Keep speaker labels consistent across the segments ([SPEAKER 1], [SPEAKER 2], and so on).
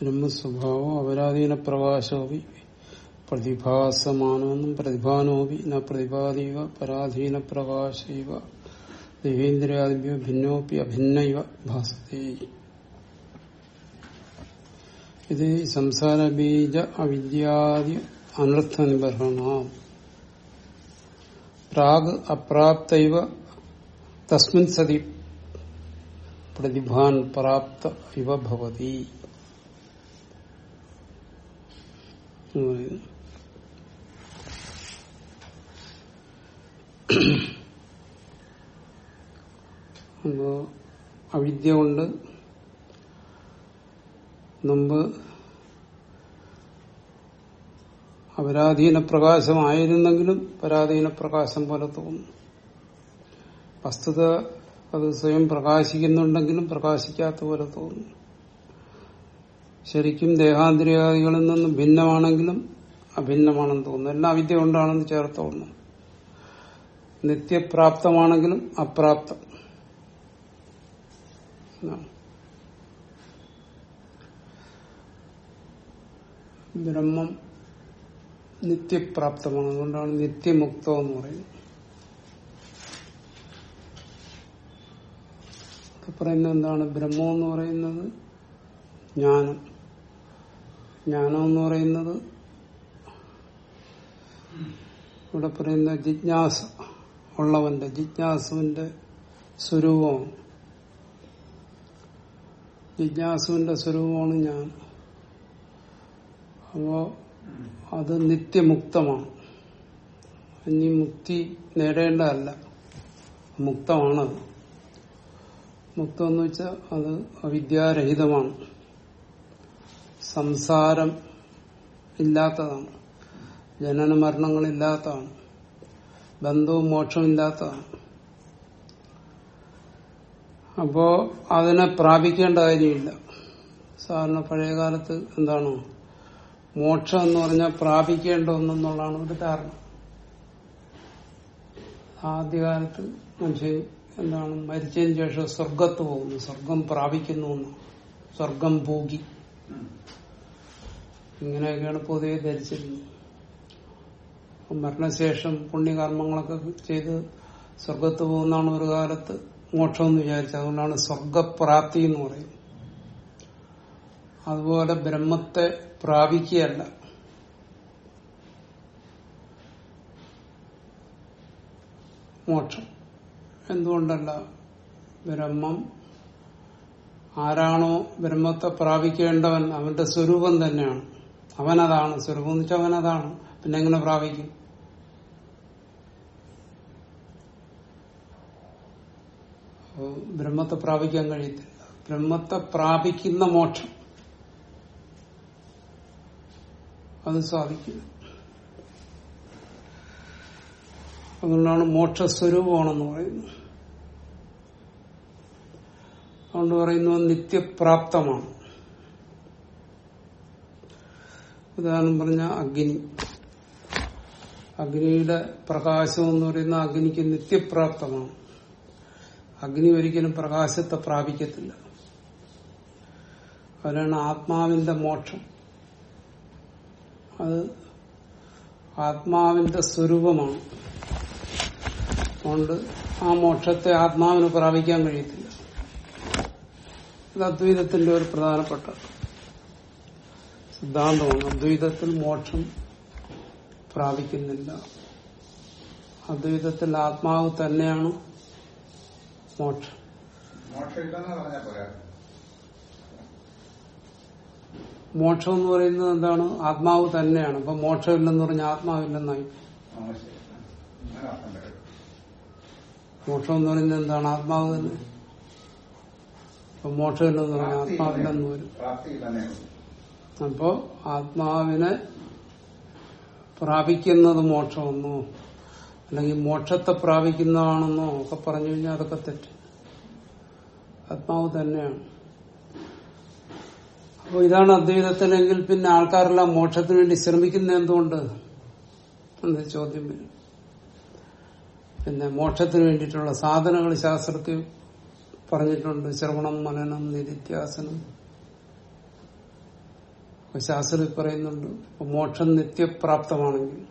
[SPEAKER 1] ബ്രഹ്മസ്വഭാവം അപരാധീന പ്രകാശോപി പ്രതിഭാസമാനമെന്നും പ്രതിഭാനോപി. ന പ്രതിഭാതീവ പരാധീന പ്രകാശൈവ ദേവേന്ദ്രിയാദിഭ്യോ ഭിന്നോപി അഭിന്ന ഇവ ഭാസത്തെ. ഇത് സംസാര ബീജ അവിദ്യാദി അനർത്ഥ നിബർഹണ പ്രാഗ് അപ്രാപ്തൈവ തസ്മിൻ സതി പ്രതിഭാൻ പ്രാപ്ത ഇവ ഭവതി. അപ്പോ അവിദ്യ കൊണ്ട് മുമ്പ് അപരാധീന പ്രകാശമായിരുന്നെങ്കിലും പരാധീന പ്രകാശം പോലെ തോന്നുന്നു. വസ്തുത അത് സ്വയം പ്രകാശിക്കുന്നുണ്ടെങ്കിലും പ്രകാശിക്കാത്ത പോലെ തോന്നുന്നു. ശരിക്കും ദേഹാന്തരികളിൽ നിന്ന് ഭിന്നമാണെങ്കിലും അഭിന്നമാണെന്ന് തോന്നുന്നു. എല്ലാം അവിദ്യ കൊണ്ടാണെന്ന് ചേർത്തോന്നു നിത്യപ്രാപ്തമാണെങ്കിലും അപ്രാപ്തം. ബ്രഹ്മം നിത്യപ്രാപ്തമാണ്. അതുകൊണ്ടാണ് നിത്യമുക്തം എന്ന് പറയുന്നത് പറയുന്നത് എന്താണ്? ബ്രഹ്മം എന്ന് പറയുന്നത് ജ്ഞാനം. ജ്ഞാനം എന്ന് പറയുന്നത്. ഇവിടെ പറയുന്ന ജിജ്ഞാസ ഉള്ളവന്റെ ജിജ്ഞാസുവിന്റെ സ്വരൂപമാണ് ജിജ്ഞാസുവിന്റെ സ്വരൂപമാണ് ഞാൻ. അപ്പോ അത് നിത്യമുക്തമാണ്. ഇനി മുക്തി നേടേണ്ടതല്ല. മുക്തമാണത്. മുക്തം എന്ന് വെച്ചാൽ അത് അവിദ്യാരഹിതമാണ്. സംസാരം ഇല്ലാത്തതാണ്. ജനന മരണങ്ങളില്ലാത്തതാണ്. ബന്ധവും മോക്ഷവും ഇല്ലാത്തതാണ്. അപ്പോ അതിനെ പ്രാപിക്കേണ്ട കാര്യമില്ല. സാധാരണ പഴയകാലത്ത് എന്താണ്? മോക്ഷം എന്ന് പറഞ്ഞാൽ പ്രാപിക്കേണ്ട ഒന്നെന്നുള്ളതാണ് ഒരു ധാരണ. ആദ്യകാലത്ത് മനുഷ്യൻ എന്താണ്? മരിച്ചതിന് ശേഷം സ്വർഗത്ത് പോകുന്നു. സ്വർഗം പ്രാപിക്കുന്നു സ്വർഗം പോകി ഇങ്ങനെയൊക്കെയാണ് പൊതുവെ ധരിച്ചിരുന്നത്. മരണശേഷം പുണ്യകർമ്മങ്ങളൊക്കെ ചെയ്ത് സ്വർഗത്ത് പോകുന്നതാണ് ഒരു കാലത്ത് മോക്ഷം എന്ന് വിചാരിച്ചത്. അതുകൊണ്ടാണ് സ്വർഗപ്രാപ്തി എന്ന് പറയുന്നത്. അതുപോലെ ബ്രഹ്മത്തെ പ്രാപിക്കുകയല്ല. മോക്ഷം. എന്തുകൊണ്ടല്ല? ബ്രഹ്മം ആരാണോ ബ്രഹ്മത്തെ പ്രാപിക്കേണ്ടവൻ അവന്റെ സ്വരൂപം തന്നെയാണ്. അവനതാണ് സ്വരൂപം എന്ന് വെച്ചാൽ അവനതാണ്. പിന്നെ എങ്ങനെ പ്രാപിക്കും? ബ്രഹ്മത്തെ പ്രാപിക്കാൻ കഴിയത്തില്ല. ബ്രഹ്മത്തെ പ്രാപിക്കുന്ന മോക്ഷം. അത് സാധിക്കില്ല. അതുകൊണ്ടാണ് മോക്ഷസ്വരൂപമാണെന്ന് പറയുന്നത്. അതുകൊണ്ട് പറയുന്നത് നിത്യപ്രാപ്തമാണ്. ഉദാഹരണം പറഞ്ഞ അഗ്നി. അഗ്നിയുടെ പ്രകാശം എന്ന് പറയുന്ന അഗ്നിക്ക് നിത്യപ്രാപ്തമാണ്. അഗ്നി ഒരിക്കലും പ്രകാശത്തെ പ്രാപിക്കത്തില്ല. അതിനാണ് ആത്മാവിന്റെ മോക്ഷം. അത് ആത്മാവിന്റെ സ്വരൂപമാണ്. അതുകൊണ്ട് ആ മോക്ഷത്തെ ആത്മാവിന് പ്രാപിക്കാൻ കഴിയത്തില്ല. ഇത് അദ്വൈതത്തിന്റെ ഒരു പ്രധാനപ്പെട്ട സിദ്ധാന്തമാണ് അദ്വൈതത്തിൽ മോക്ഷം പ്രാപിക്കുന്നില്ല. അദ്വൈതത്തിൽ ആത്മാവ് തന്നെയാണ് മോക്ഷം.
[SPEAKER 2] മോക്ഷം
[SPEAKER 1] എന്ന് പറയുന്നത് എന്താണ്? ആത്മാവ് തന്നെയാണ്. അപ്പൊ മോക്ഷമില്ലെന്ന് പറഞ്ഞ ആത്മാവില്ലെന്നായി. മോക്ഷം എന്ന് പറയുന്നത് എന്താണ്? ആത്മാവ് തന്നെ. അപ്പൊ മോക്ഷമില്ലെന്ന്
[SPEAKER 2] പറഞ്ഞ
[SPEAKER 1] ആത്മാവില്ലെന്ന് വരും. അപ്പോ ആത്മാവിനെ പ്രാപിക്കുന്നത് മോക്ഷമെന്നോ അല്ലെങ്കിൽ മോക്ഷത്തെ പ്രാപിക്കുന്നതാണെന്നോ ഒക്കെ പറഞ്ഞു കഴിഞ്ഞാൽ അതൊക്കെ തെറ്റ്. ആത്മാവ് തന്നെയാണ്. അപ്പോൾ ഇതാണ് അദ്വൈതത്തിനെങ്കിൽ പിന്നെ ആൾക്കാരെല്ലാം മോക്ഷത്തിന് വേണ്ടി ശ്രമിക്കുന്ന എന്തുകൊണ്ട്? എന്ന ചോദ്യം വരും. പിന്നെ മോക്ഷത്തിന് വേണ്ടിയിട്ടുള്ള സാധനങ്ങൾ ശാസ്ത്രത്തിൽ പറഞ്ഞിട്ടുണ്ട്. ശ്രവണം മനനം നിരിത്യാസനം ശാസ്ത്രത്തിൽ പറയുന്നുണ്ട് മോക്ഷം നിത്യപ്രാപ്തമാണെങ്കിൽ.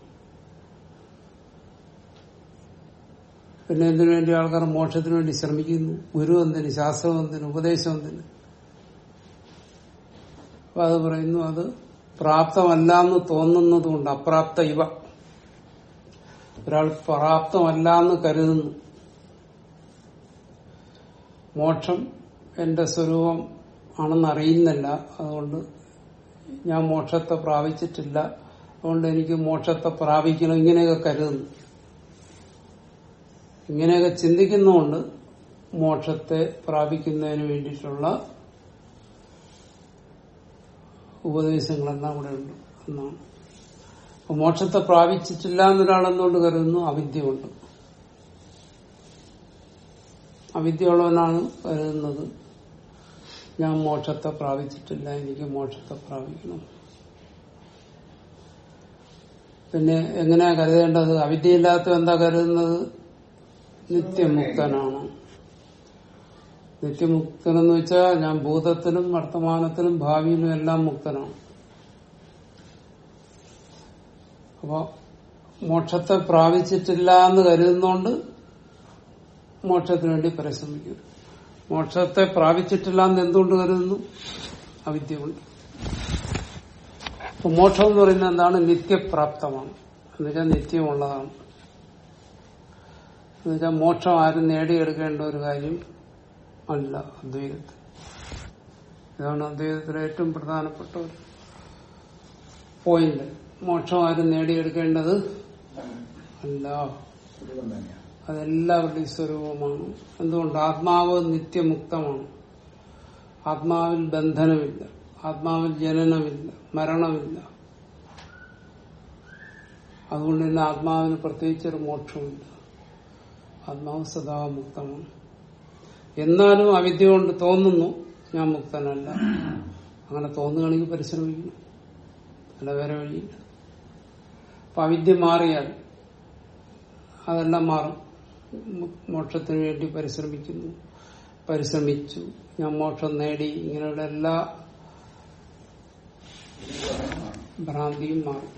[SPEAKER 1] പിന്നെ എന്തിനു വേണ്ടി ആൾക്കാർ മോക്ഷത്തിന് വേണ്ടി ശ്രമിക്കുന്നു? ഗുരു എന്തിന് ശാസ്ത്രം എന്തിന് ഉപദേശം എന്തിന്? അപ്പൊ അത് പറയുന്നു അത് പ്രാപ്തമല്ല എന്ന് തോന്നുന്നത് കൊണ്ട് അപ്രാപ്ത ഇവ. ഒരാൾ പ്രാപ്തമല്ല എന്ന് കരുതുന്നു. മോക്ഷം എന്റെ സ്വരൂപം ആണെന്ന് അറിയുന്നില്ല അതുകൊണ്ട് ഞാൻ മോക്ഷത്തെ പ്രാപിച്ചിട്ടില്ല. അതുകൊണ്ട് എനിക്ക് മോക്ഷത്തെ പ്രാപിക്കണം ഇങ്ങനെയൊക്കെ കരുതുന്നു. ഇങ്ങനെയൊക്കെ ചിന്തിക്കുന്നതുകൊണ്ട് മോക്ഷത്തെ പ്രാപിക്കുന്നതിന് വേണ്ടിയിട്ടുള്ള ഉപദേശങ്ങളെല്ലാം ഇവിടെ ഉണ്ട് എന്നാണ്. മോക്ഷത്തെ പ്രാപിച്ചിട്ടില്ല എന്നൊരാളെന്നുകൊണ്ട് കരുതുന്നു അവിദ്യ കൊണ്ട് അവിദ്യ ഉള്ളവനാണ് കരുതുന്നത്. ഞാൻ മോക്ഷത്തെ പ്രാപിച്ചിട്ടില്ല എനിക്ക് മോക്ഷത്തെ പ്രാപിക്കണം. പിന്നെ എങ്ങനെയാ കരുതേണ്ടത്? അവിദ്യയില്ലാത്ത എന്താ കരുതുന്നത്? നിത്യമുക്തനാണ്. നിത്യമുക്തനെന്ന് വെച്ചാൽ ഞാൻ ഭൂതത്തിലും വർത്തമാനത്തിലും ഭാവിയിലും എല്ലാം മുക്തനാണ്. അപ്പൊ മോക്ഷത്തെ പ്രാപിച്ചിട്ടില്ല എന്ന് കരുതുന്നോണ്ട് മോക്ഷത്തിനു വേണ്ടി പരിശ്രമിക്കും മോക്ഷത്തെ പ്രാപിച്ചിട്ടില്ല എന്ന് എന്തുകൊണ്ട് കരുതുന്നു? അവിദ്യ കൊണ്ട് അപ്പൊ മോക്ഷം എന്ന് പറയുന്നത് എന്താണ്? നിത്യപ്രാപ്തമാണ്. എന്നുവെച്ചാൽ നിത്യമുള്ളതാണ്. എന്നുവെച്ചാൽ മോക്ഷം ആരും നേടിയെടുക്കേണ്ട ഒരു കാര്യം അല്ല അദ്വൈതത്തിൽ. ഇതാണ് അദ്വൈതത്തിലെ ഏറ്റവും പ്രധാനപ്പെട്ട ഒരു പോയിന്റ് മോക്ഷം ആരും നേടിയെടുക്കേണ്ടത് അല്ല. അതെല്ലാവരുടെയും സ്വരൂപമാണ്. എന്തുകൊണ്ട്? ആത്മാവ് നിത്യമുക്തമാണ്. ആത്മാവിൽ ബന്ധനമില്ല. ആത്മാവിൽ ജനനമില്ല. മരണമില്ല. അതുകൊണ്ട് തന്നെ ആത്മാവിന് പ്രത്യേകിച്ചൊരു മോക്ഷമില്ല. ആത്മാവ് സദാ മുക്തമാണ്. എന്നാലും അവിദ്യ കൊണ്ട് തോന്നുന്നു ഞാൻ മുക്തനല്ല. അങ്ങനെ തോന്നുകയാണെങ്കിൽ പരിശ്രമിക്കുന്നു. അല്ല വേറെ വഴിയില്ല. അപ്പൊ അവിദ്യ മാറിയാൽ അതെല്ലാം മാറും. മോക്ഷത്തിന് വേണ്ടി പരിശ്രമിക്കുന്നു. പരിശ്രമിച്ചു. ഞാൻ മോക്ഷം നേടി. ഇങ്ങനെയുള്ള എല്ലാ ഭ്രാന്തിയും മാറും.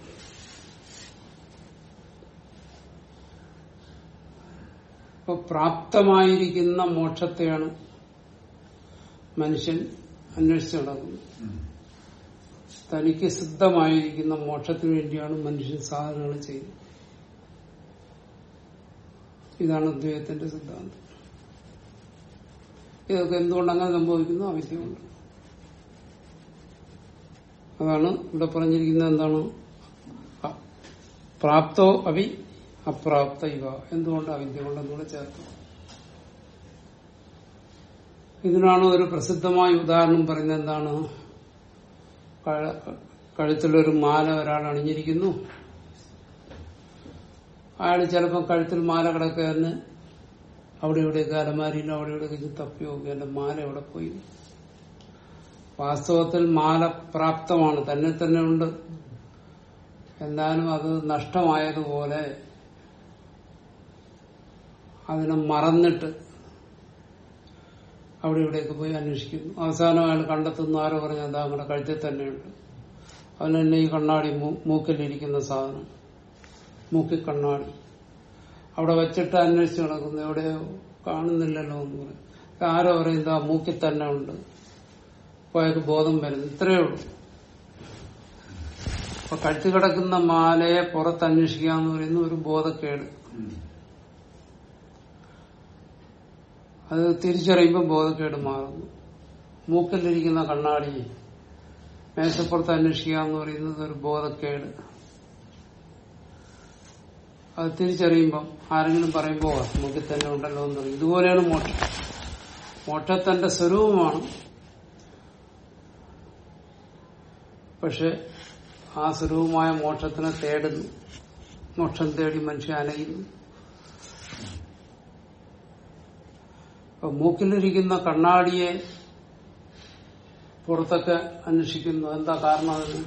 [SPEAKER 1] ഇപ്പൊ പ്രാപ്തമായിരിക്കുന്ന മോക്ഷത്തെയാണ് മനുഷ്യൻ അന്വേഷിച്ചു നടക്കുന്നത്. തനിക്ക് സിദ്ധമായിരിക്കുന്ന മോക്ഷത്തിന് വേണ്ടിയാണ് മനുഷ്യൻ സാധനങ്ങൾ ചെയ്യുന്നത്. ഇതാണ് അദ്വൈതത്തിന്റെ സിദ്ധാന്തം. ഇതൊക്കെ എന്തുകൊണ്ട് അങ്ങനെ സംഭവിക്കുന്നു? ആവശ്യമുണ്ട്. അതാണ് ഇവിടെ പറഞ്ഞിരിക്കുന്നത് എന്താണ്? പ്രാപ്തോ അവി അപ്രാപ്ത ഇവ. എന്തുകൊണ്ട് അവിദ്യ കൊണ്ടെന്നൂടെ ചേർത്തു? ഇതിനാണ് ഒരു പ്രസിദ്ധമായ ഉദാഹരണം പറയുന്നത് എന്താണ്? കഴ- കഴുത്തിലൊരു മാല ഒരാൾ അണിഞ്ഞിരിക്കുന്നു. അയാൾ ചിലപ്പോൾ കഴുത്തിൽ മാല കിടക്കുകയെന്ന് അവിടെ ഇവിടെയൊക്കെ അലമാരിയിലും അവിടെ ഇവിടെയൊക്കെ തപ്പി നോക്കി എന്റെ മാല എവിടെ പോയി? വാസ്തവത്തിൽ മാല പ്രാപ്തമാണ്. തന്നെ തന്നെ ഉണ്ട്. എന്നാലും അത് നഷ്ടമായതുപോലെ അതിനെ മറന്നിട്ട് അവിടെ ഇവിടെയൊക്കെ പോയി അന്വേഷിക്കുന്നു. അവസാനം അയാൾ കണ്ടെത്തുന്നു ആരോ പറഞ്ഞാൽ അതാ നമ്മുടെ കഴുത്തിൽ തന്നെയുണ്ട് അവൻ തന്നെ ഈ കണ്ണാടി മൂക്കിലിരിക്കുന്ന സാധനം. മൂക്കിൽ കണ്ണാടി അവിടെ വെച്ചിട്ട് അന്വേഷിച്ച് നടക്കുന്നു. എവിടെയോ കാണുന്നില്ലല്ലോ എന്ന് പറയും. ആരോ പറയുന്നത് ആ മൂക്കിൽ തന്നെ ഉണ്ട്. അപ്പൊ അയാൾക്ക് ബോധം വരുന്നു. ഇത്രയേ ഉള്ളൂ. അപ്പൊ കഴുത്തി കിടക്കുന്ന മാലയെ പുറത്ത് അന്വേഷിക്കുക എന്ന് പറയുന്ന ഒരു ബോധക്കേട്. അത് തിരിച്ചറിയുമ്പോൾ ബോധക്കേട് മാറുന്നു. മൂക്കിലിരിക്കുന്ന കണ്ണാടി മേശപ്പുറത്ത് അന്വേഷിക്കുക എന്ന് പറയുന്നത് ഒരു ബോധക്കേട്. അത് തിരിച്ചറിയുമ്പം ആരെങ്കിലും പറയുമ്പോ നമുക്ക് തന്നെ ഉണ്ടല്ലോ എന്ന് പറയും. ഇതുപോലെയാണ് മോക്ഷം. മോക്ഷത്തിന്റെ സ്വരൂപമാണ്. പക്ഷെ ആ സ്വരൂപമായ മോക്ഷത്തിനെ തേടുന്നു. മോക്ഷം തേടി മനുഷ്യൻ അലയുന്നു അപ്പൊ മൂക്കിലിരിക്കുന്ന കണ്ണാടിയെ പുറത്തൊക്കെ അന്വേഷിക്കുന്നു. എന്താ കാരണം അതിന്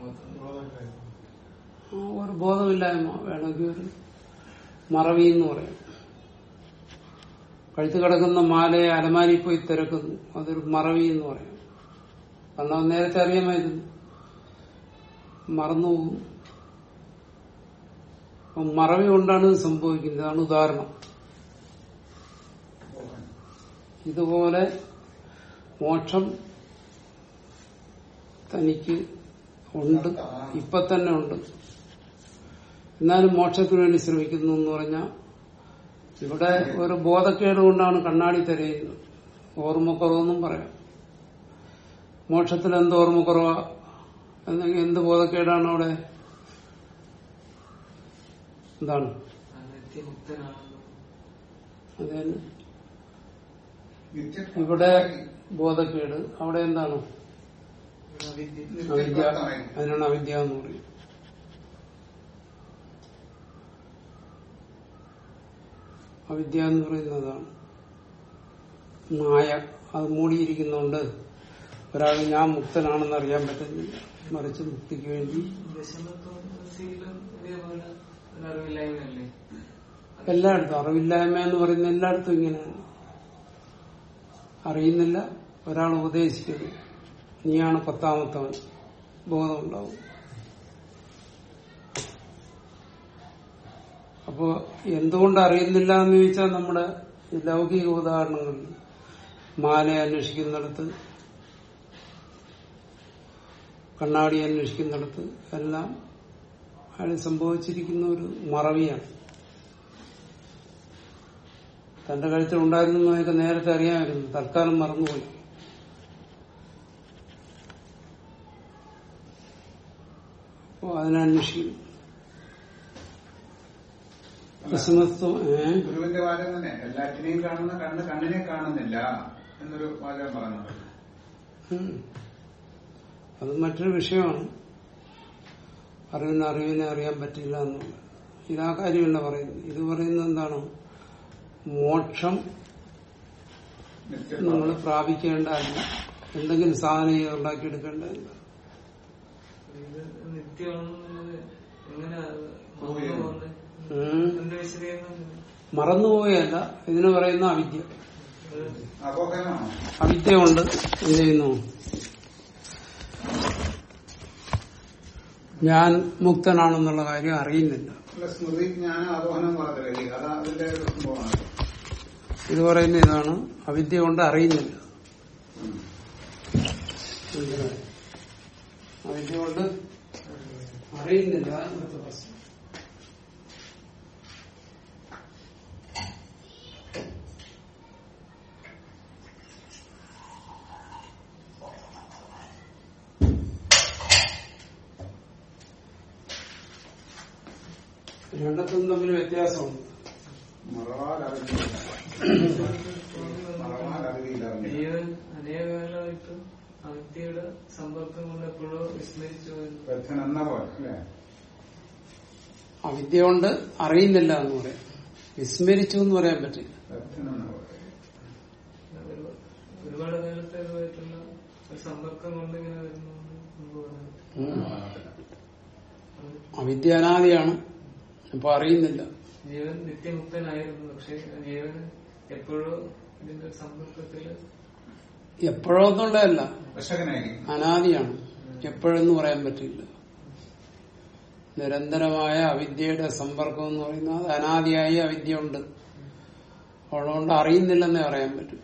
[SPEAKER 1] ആ, ഒരു ബോധമില്ലായ്മ വേണമെങ്കിൽ ഒരു മറവി എന്ന് പറയാം. കഴുത്ത് കിടക്കുന്ന മാലയെ അലമാരി പോയി തിരക്കുന്നു. അതൊരു മറവി എന്ന് പറയാം. കാരണം നേരത്തെ അറിയാമായിരുന്നു. മറന്നുപോകും. മറവി കൊണ്ടാണ് ഇത് സംഭവിക്കുന്നത്. അതാണ് ഉദാഹരണം. ഇതുപോലെ മോക്ഷം തനിക്ക് ഉണ്ട്. ഇപ്പൊ തന്നെ ഉണ്ട്. എന്നാലും മോക്ഷത്തിന് വേണ്ടി ശ്രമിക്കുന്നു എന്ന് പറഞ്ഞാൽ ഇവിടെ ഒരു ബോധക്കേട് കൊണ്ടാണ് കണ്ണാടി തിരയുന്നത്. ഓർമ്മക്കുറവെന്നും പറയാം. മോക്ഷത്തിൽ എന്ത് ഓർമ്മക്കുറവാ? അല്ലെങ്കിൽ എന്ത് ബോധക്കേടാണ് അവിടെ? എന്താണ്? അതെ ഇവിടെ ബോധക്കേട്. അവിടെ എന്താണ്? അതിനാണ് അവിദ്യ എന്ന് പറയും അവിദ്യ എന്ന് പറയുന്നതാണ് മായ അത് മൂടിയിരിക്കുന്നുണ്ട് ഒരാൾ ഞാൻ മുക്തനാണെന്ന് അറിയാൻ പറ്റുന്നില്ല. മറിച്ച് മുക്തിക്ക് വേണ്ടി. എല്ലായിടത്തും. അറിവില്ലായ്മ എന്ന് പറയുന്ന എല്ലായിടത്തും ഇങ്ങനെയാണ് അറിയുന്നില്ല. ഒരാൾ ഉപദേശിക്കുന്നു നീയാണ് പത്താമത്തവൻ. ബോധമുണ്ടാവും അപ്പോ എന്തുകൊണ്ട് അറിയുന്നില്ല എന്ന് ചോദിച്ചാൽ നമ്മുടെ ലൗകിക ഉദാഹരണങ്ങളിൽ മാല അന്വേഷിക്കുന്നിടത്ത് കണ്ണാടി അന്വേഷിക്കുന്നിടത്ത് എല്ലാം അയാൾ സംഭവിച്ചിരിക്കുന്ന ഒരു മറവിയാണ്. തന്റെ കഴുത്തിൽ എന്നൊക്കെ നേരത്തെ അറിയാമായിരുന്നു. തൽക്കാലം മറന്നുപോയി. അപ്പോ അതിനന്വേഷിക്കും
[SPEAKER 2] ഗുരുവിന്റെ വാചകം തന്നെ. എല്ലാറ്റിനെയും കാണുന്ന കണ്ണ് കണ്ണിനെ കാണുന്നില്ല എന്നൊരു വാചകം പറഞ്ഞു.
[SPEAKER 1] അത് മറ്റൊരു വിഷയമാണ്. അറിവിന് അറിവിനെ അറിയാൻ പറ്റില്ല എന്നുള്ളത്. ഇതാ കാര്യമല്ല പറയുന്നത്. ഇത് പറയുന്നത് എന്താണ്? മോക്ഷം നമ്മൾ പ്രാപിക്കേണ്ടതല്ല. എന്തെങ്കിലും സാധനം ചെയ്ത് ഉണ്ടാക്കിയെടുക്കേണ്ടതല്ല
[SPEAKER 3] ഇത് നിത്യമാണെന്നുള്ളത് എങ്ങനെ
[SPEAKER 1] മറന്നുപോയല്ല. ഇതിന് പറയുന്ന അവിദ്യ. അവിദ്യ കൊണ്ട് എന്ത് ചെയ്യുന്നു. ഞാൻ മുക്തനാണെന്നുള്ള കാര്യം അറിയുന്നില്ല. ഇത് പറയുന്ന ഇതാണ്. അവിദ്യ കൊണ്ട് അറിയുന്നില്ല. അവിദ്യ കൊണ്ട് അറിയുന്നില്ല എന്നത്തെ പ്രശ്നം രണ്ടത്തും തമ്മിൽ വ്യത്യാസമുണ്ട്
[SPEAKER 3] അവിദ്യയുടെ സമ്പർക്കം കൊണ്ട് എപ്പോഴോ വിസ്മരിച്ചു
[SPEAKER 1] അവിദ്യ കൊണ്ട് അറിയുന്നില്ല എന്ന് പറയാം. വിസ്മരിച്ചു എന്ന് പറയാൻ പറ്റില്ല.
[SPEAKER 3] ഒരുപാട് കാലത്തേക്കുമായിട്ടുള്ള ഒരു സമ്പർക്കം കൊണ്ട് ഇങ്ങനെ വരുന്നു.
[SPEAKER 1] അവിദ്യ അനാദിയാണ് അപ്പൊ അറിയുന്നില്ല.
[SPEAKER 3] ജീവൻ നിത്യമുക്തനായിരുന്നു. പക്ഷെ ജീവൻ എപ്പോഴോ ഇതിന്റെ സമ്പർക്കത്തിൽ
[SPEAKER 1] എപ്പോഴോ എന്നുള്ളതല്ല. അനാദിയാണ്. എപ്പോഴെന്ന് പറയാൻ പറ്റില്ല. നിരന്തരമായ അവിദ്യയുടെ സമ്പർക്കം എന്ന് പറയുന്നത് അത് അനാദിയായി അവിദ്യ ഉണ്ട് അതുകൊണ്ട് അറിയുന്നില്ലെന്നേ പറയാൻ പറ്റും.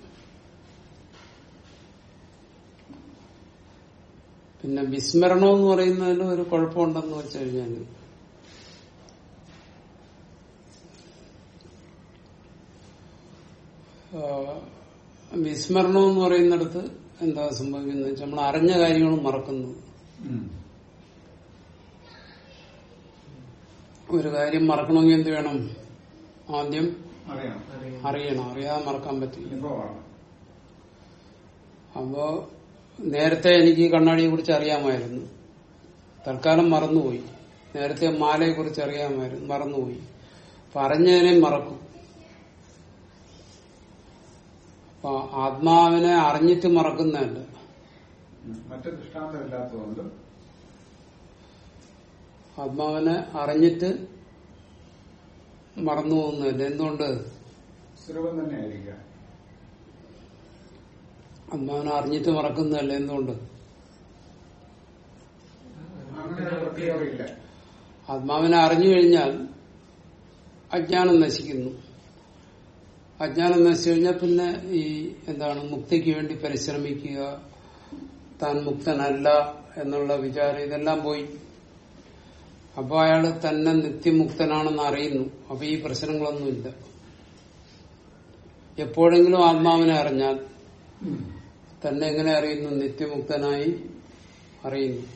[SPEAKER 1] പിന്നെ വിസ്മരണം എന്ന് പറയുന്നതിൽ ഒരു കുഴപ്പമുണ്ടെന്ന് വെച്ച് കഴിഞ്ഞാൽ വിസ്മരണം എന്ന് പറയുന്നിടത്ത് എന്താ സംഭവിക്കുന്നത് വെച്ചാൽ നമ്മൾ അറിഞ്ഞ കാര്യങ്ങൾ മറക്കുന്നത് ഒരു കാര്യം മറക്കണമെങ്കിൽ എന്ത് വേണം? ആദ്യം
[SPEAKER 2] അറിയാം
[SPEAKER 3] അറിയാം
[SPEAKER 1] അറിയണം. അറിയാതെ മറക്കാൻ പറ്റില്ല. അപ്പോ നേരത്തെ എനിക്ക് ഈ കണ്ണാടിയെ കുറിച്ച് അറിയാമായിരുന്നു. തൽക്കാലം മറന്നുപോയി. നേരത്തെ മാലയെ കുറിച്ച് അറിയാമായിരുന്നു. മറന്നുപോയി. പറഞ്ഞതിനെ മറക്കും അപ്പൊ ആത്മാവിനെ അറിഞ്ഞിട്ട് മറക്കുന്നതല്ല.
[SPEAKER 2] മറ്റേ ദൃഷ്ടാന്തമില്ലാത്തതുകൊണ്ട്
[SPEAKER 1] ആത്മാവിനെ അറിഞ്ഞിട്ട് മറന്നു പോകുന്നതല്ല. എന്തുകൊണ്ട്?
[SPEAKER 2] സ്വരൂപം
[SPEAKER 1] ആത്മാവിനെ അറിഞ്ഞിട്ട് മറക്കുന്നതല്ല. എന്തുകൊണ്ട്? ആത്മാവിനെ അറിഞ്ഞു കഴിഞ്ഞാൽ അജ്ഞാനം നശിക്കുന്നു. അജ്ഞാനം നശിച്ചു കഴിഞ്ഞാൽ പിന്നെ ഈ എന്താണ് മുക്തിക്ക് വേണ്ടി പരിശ്രമിക്കുക താൻ മുക്തനല്ല എന്നുള്ള വിചാരം ഇതെല്ലാം പോയി. അപ്പൊ അയാൾ തന്നെ നിത്യമുക്തനാണെന്ന് അറിയുന്നു. അപ്പൊ ഈ പ്രശ്നങ്ങളൊന്നുമില്ല എപ്പോഴെങ്കിലും ആത്മാവിനെ അറിഞ്ഞാൽ തന്നെ എങ്ങനെ അറിയുന്നു? നിത്യമുക്തനായി അറിയുന്നു.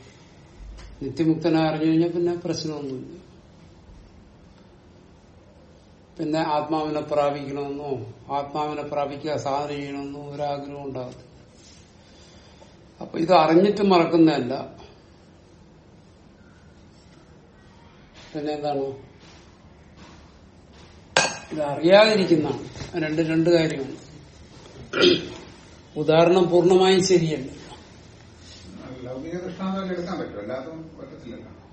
[SPEAKER 1] നിത്യമുക്തനായി അറിഞ്ഞു കഴിഞ്ഞാൽ പിന്നെ പ്രശ്നമൊന്നുമില്ല. പിന്നെ ആത്മാവിനെ പ്രാപിക്കണമെന്നോ ആത്മാവിനെ പ്രാപിക്കുക സാധന ചെയ്യണമെന്നോ ഒരാഗ്രഹം ഉണ്ടാകത്തില്ല. അപ്പൊ ഇത് അറിഞ്ഞിട്ട് മറക്കുന്നതല്ല. പിന്നെ എന്താണ്? ഇത് അറിയാതിരിക്കുന്നതാണ്. രണ്ട് രണ്ട് കാര്യമാണ് ഉദാഹരണം പൂർണമായും ശരിയല്ല.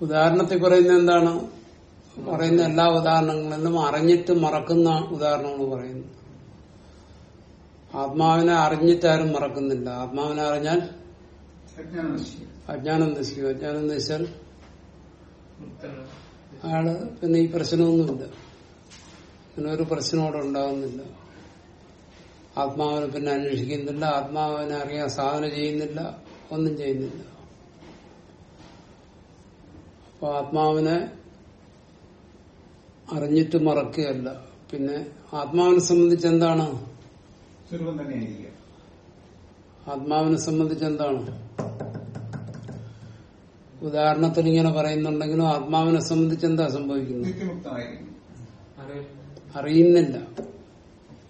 [SPEAKER 1] ഉദാഹരണത്തിൽ പറയുന്നത് എന്താണ്? പറയുന്ന എല്ലാ ഉദാഹരണങ്ങളിലും അറിഞ്ഞിട്ട് മറക്കുന്ന ഉദാഹരണങ്ങൾ പറയുന്നു. ആത്മാവിനെ അറിഞ്ഞിട്ടാരും മറക്കുന്നില്ല. ആത്മാവിനെ അറിഞ്ഞാൽ
[SPEAKER 2] അജ്ഞാനം നശിക്കും.
[SPEAKER 1] അജ്ഞാനം നശിച്ചാൽ അയാൾ പിന്നെ ഈ പ്രശ്നമൊന്നുമില്ല. പിന്നെ ഒരു പ്രശ്നം അവിടെ ഉണ്ടാകുന്നില്ല ആത്മാവിനെ പിന്നെ അന്വേഷിക്കുന്നില്ല. ആത്മാവിനെ അറിയാൻ സാധന ചെയ്യുന്നില്ല. ഒന്നും ചെയ്യുന്നില്ല. അപ്പൊ ആത്മാവിനെ അറിഞ്ഞിട്ട് മറക്കുകയല്ല. പിന്നെ ആത്മാവിനെ സംബന്ധിച്ച് എന്താണ്? ആത്മാവിനെ സംബന്ധിച്ച് എന്താണ്? ഉദാഹരണത്തിന് ഇങ്ങനെ പറയുന്നുണ്ടെങ്കിലും ആത്മാവിനെ സംബന്ധിച്ച് എന്താ സംഭവിക്കുന്നത്?
[SPEAKER 3] അറിയില്ല
[SPEAKER 1] അറിയുന്നില്ല.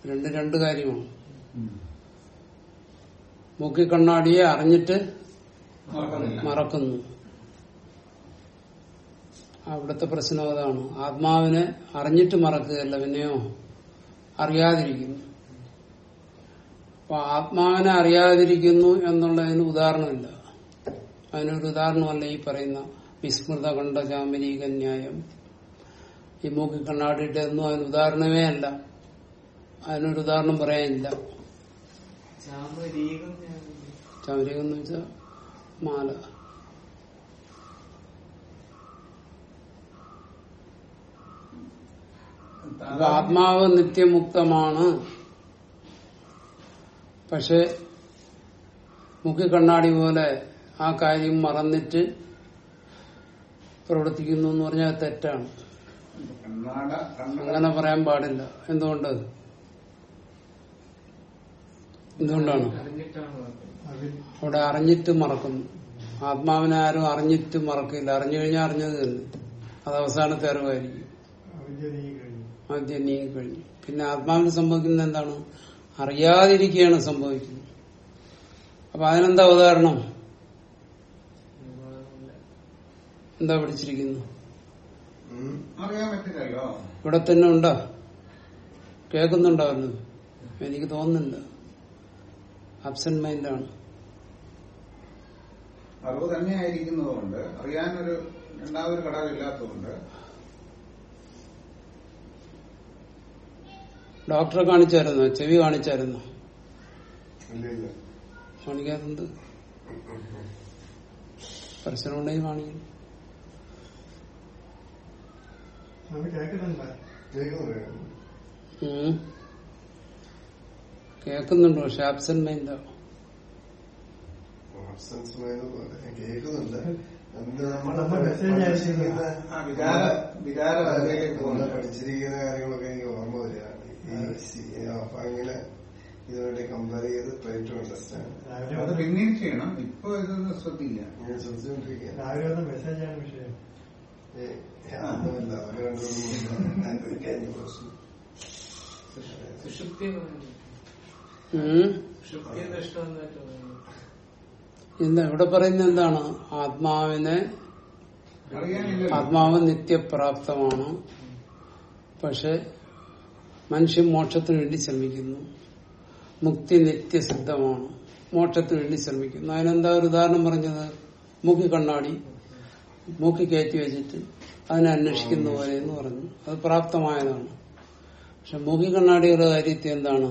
[SPEAKER 1] രണ്ട് രണ്ട് കാര്യമാണ്. മൂക്കിക്കണ്ണാടിയെ അറിഞ്ഞിട്ട് മറക്കുന്നു. അവിടുത്തെ പ്രശ്നം അതാണ്. ആത്മാവിനെ അറിഞ്ഞിട്ട് മറക്കുകയല്ല പിന്നെയോ? അറിയാതിരിക്കുന്നു. അപ്പൊ ആത്മാവിനെ അറിയാതിരിക്കുന്നു എന്നുള്ളതിന് ഉദാഹരണമില്ല. അതിനൊരു ഉദാഹരണമല്ല ഈ പറയുന്ന വിസ്മൃത കണ്ട ചാമരീക ന്യായം ഈ മൂക്കി കണ്ണാടിയിട്ട് ഒന്നും അതിന് ഉദാഹരണമേ അല്ല. അതിനൊരു ഉദാഹരണം പറയാനില്ല.
[SPEAKER 3] ചാമരീകം
[SPEAKER 1] എന്ന് വെച്ചാൽ മാല. ആത്മാവ് നിത്യമുക്തമാണ്. പക്ഷെ മുഖ്യ കണ്ണാടി പോലെ ആ കാര്യം മറന്നിട്ട് പ്രവർത്തിക്കുന്നു എന്ന് പറഞ്ഞാൽ തെറ്റാണ്. അങ്ങനെ പറയാൻ പാടില്ല. എന്തുകൊണ്ട്? എന്തുകൊണ്ടാണ്? അവിടെ അറിഞ്ഞിട്ട് മറക്കുന്നു ആത്മാവിനെ ആരും അറിഞ്ഞിട്ട് മറക്കില്ല. അറിഞ്ഞു കഴിഞ്ഞാൽ അറിഞ്ഞത് തന്നെ. അത് അവസാനത്തെ അറിവായിരിക്കും. ആദ്യം നീങ്ങി കഴിഞ്ഞു. പിന്നെ ആത്മാവിന് സംഭവിക്കുന്നത് എന്താണ്? അറിയാതിരിക്കുകയാണ് സംഭവിക്കുന്നത്. അപ്പൊ അതിനെന്താ ഉദാഹരണം? എന്താ
[SPEAKER 2] പറ്റില്ലല്ലോ.
[SPEAKER 1] ഇവിടെ തന്നെ ഉണ്ടോ? കേൾക്കുന്നുണ്ടാവുന്നത് എനിക്ക് തോന്നുന്നുണ്ട് അബ്സെന്റ് മൈൻഡാണ്
[SPEAKER 2] അറിവ് തന്നെ ആയിരിക്കുന്നതുകൊണ്ട് അറിയാനൊരു രണ്ടാമതൊരു ഘടകം ഇല്ലാത്തതുകൊണ്ട്
[SPEAKER 1] ഡോക്ടറെ കാണിച്ചായിരുന്നോ? ചെവി കാണിച്ചായിരുന്നോ?
[SPEAKER 4] ഇല്ല ഇല്ല
[SPEAKER 1] കാണിക്കാറുണ്ട്. പ്രശ്നമുണ്ടെങ്കിൽ ഉണ്ടെങ്കിൽ
[SPEAKER 4] കാണിക്കും.
[SPEAKER 1] കേക്കുന്നുണ്ടോ കേൾക്കുന്നുണ്ട്. പക്ഷെ ആബ്സെന്റ് മൈൻഡോ
[SPEAKER 4] ആബ്സൻസ് പഠിച്ചിരിക്കുന്ന
[SPEAKER 2] വികാര പോകുന്നുണ്ട്.
[SPEAKER 4] പഠിച്ചിരിക്കുന്ന കാര്യങ്ങളൊക്കെ എനിക്ക് ഓർമ്മ വരികയാണ് ഈ അങ്ങനെ ഇതുമായിട്ട് കമ്പയർ ചെയ്ത് ട്രൈ ടു അണ്ടർസ്റ്റാൻഡ്
[SPEAKER 2] അത് പിന്നീട് ചെയ്യണം. ഇപ്പൊ ഇതൊന്നും ശ്രദ്ധിക്കില്ല
[SPEAKER 4] ഞാൻ ശ്രദ്ധിച്ചുകൊണ്ടിരിക്കുകയാണ്
[SPEAKER 5] രാവിലെ വന്ന മെസ്സേജാണ് വിഷയം.
[SPEAKER 1] എന്താ ഇവിടെ പറയുന്ന എന്താണ്? ആത്മാവിനെ ആത്മാവ് നിത്യപ്രാപ്തമാണ്. പക്ഷെ മനുഷ്യൻ മോക്ഷത്തിന് വേണ്ടി ശ്രമിക്കുന്നു. മുക്തി നിത്യസിദ്ധമാണ്. മോക്ഷത്തിന് വേണ്ടി ശ്രമിക്കുന്നു. അതിനെന്താ ഒരു ഉദാഹരണം പറഞ്ഞത്? മൂക്കി കണ്ണാടി. മൂക്കി കയറ്റി വെച്ചിട്ട് അതിനെ അന്വേഷിക്കുന്ന പോലെ എന്ന് പറഞ്ഞു. അത് പ്രാപ്തമായതാണ്. പക്ഷെ മൂക്കി കണ്ണാടിയുടെ കാര്യത്തിൽ എന്താണ്?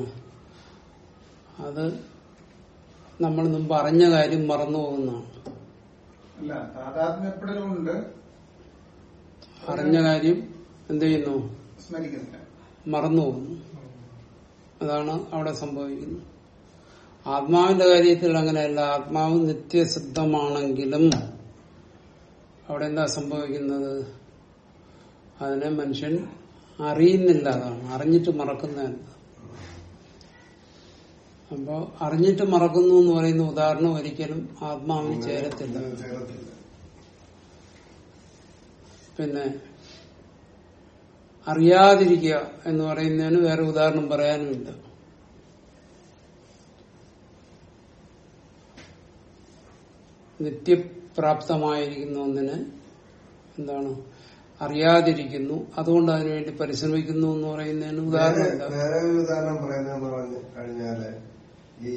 [SPEAKER 1] അത് നമ്മൾ മുമ്പ് അറിഞ്ഞ കാര്യം മറന്നു പോകുന്നതാണ്. അറിഞ്ഞ കാര്യം എന്ത് ചെയ്യുന്നു?
[SPEAKER 2] സ്മരിക്കുന്നില്ല
[SPEAKER 1] മറന്നു പോകുന്നു. അതാണ് അവിടെ സംഭവിക്കുന്നത്. ആത്മാവിന്റെ കാര്യത്തിൽ അങ്ങനെയല്ല. ആത്മാവ് നിത്യസിദ്ധമാണെങ്കിലും അവിടെ എന്താ സംഭവിക്കുന്നത്? അതിനെ മനുഷ്യൻ അറിയുന്നില്ല അതാണ്. അറിഞ്ഞിട്ട് മറക്കുന്നതല്ല അപ്പോ അറിഞ്ഞിട്ട് മറക്കുന്നു എന്ന് പറയുന്ന ഉദാഹരണം ഒരിക്കലും ആത്മാവിന് ചേരത്തില്ല.
[SPEAKER 4] ചേരത്തില്ല.
[SPEAKER 1] പിന്നെ അറിയാതിരിക്കുക എന്ന് പറയുന്നതിന് വേറെ ഉദാഹരണം പറയാനുമില്ല. നിത്യപ്രാപ്തമായിരിക്കുന്ന ഒന്നിനെ എന്താണ്? അറിയാതിരിക്കുന്നു. അതുകൊണ്ട് അതിനുവേണ്ടി പരിശ്രമിക്കുന്നു എന്ന് പറയുന്നതിന് ഉദാഹരണം
[SPEAKER 4] വേറെ ഒരു ഉദാഹരണം പറയുന്ന പറഞ്ഞു കഴിഞ്ഞാൽ ഈ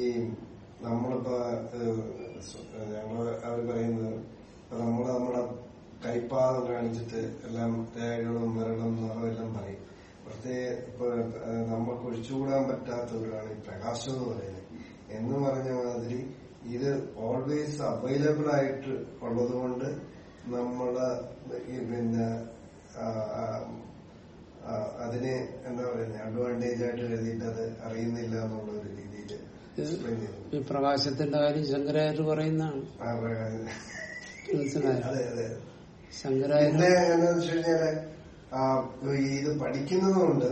[SPEAKER 4] നമ്മളിപ്പോ ഞങ്ങൾ അവർ പറയുന്നത് നമ്മൾ നമ്മുടെ കൈപ്പാദം കാണിച്ചിട്ട് എല്ലാം രേഖകളും മരണം നിറമെല്ലാം പറയും. പ്രത്യേക ഇപ്പൊ നമുക്ക് ഒഴിച്ചുകൂടാൻ പറ്റാത്തവരാണ് ഈ പ്രകാശം എന്ന് പറയുന്നത്. എന്ന് പറഞ്ഞ മാതിരി ഇത് ഓൾവേസ് അവൈലബിൾ ആയിട്ട് ഉള്ളത് കൊണ്ട് നമ്മൾ പിന്നെ അതിനെ എന്താ പറയുന്നത് അഡ്വാന്റേജ് ആയിട്ട് കരുതിയിട്ട് അത് അറിയുന്നില്ല എന്നുള്ള ഒരു രീതിയിൽ എക്സ്പ്ലെയിൻ ചെയ്തു.
[SPEAKER 1] ഈ പ്രകാശത്തിന്റെ കാര്യം ശങ്കരാചാര്യ പറയുന്നതാണ്.
[SPEAKER 4] അതെ അതെ. പിന്നെ എന്താണെന്ന് വെച്ച് ഈ ഇത് പഠിക്കുന്നത് കൊണ്ട്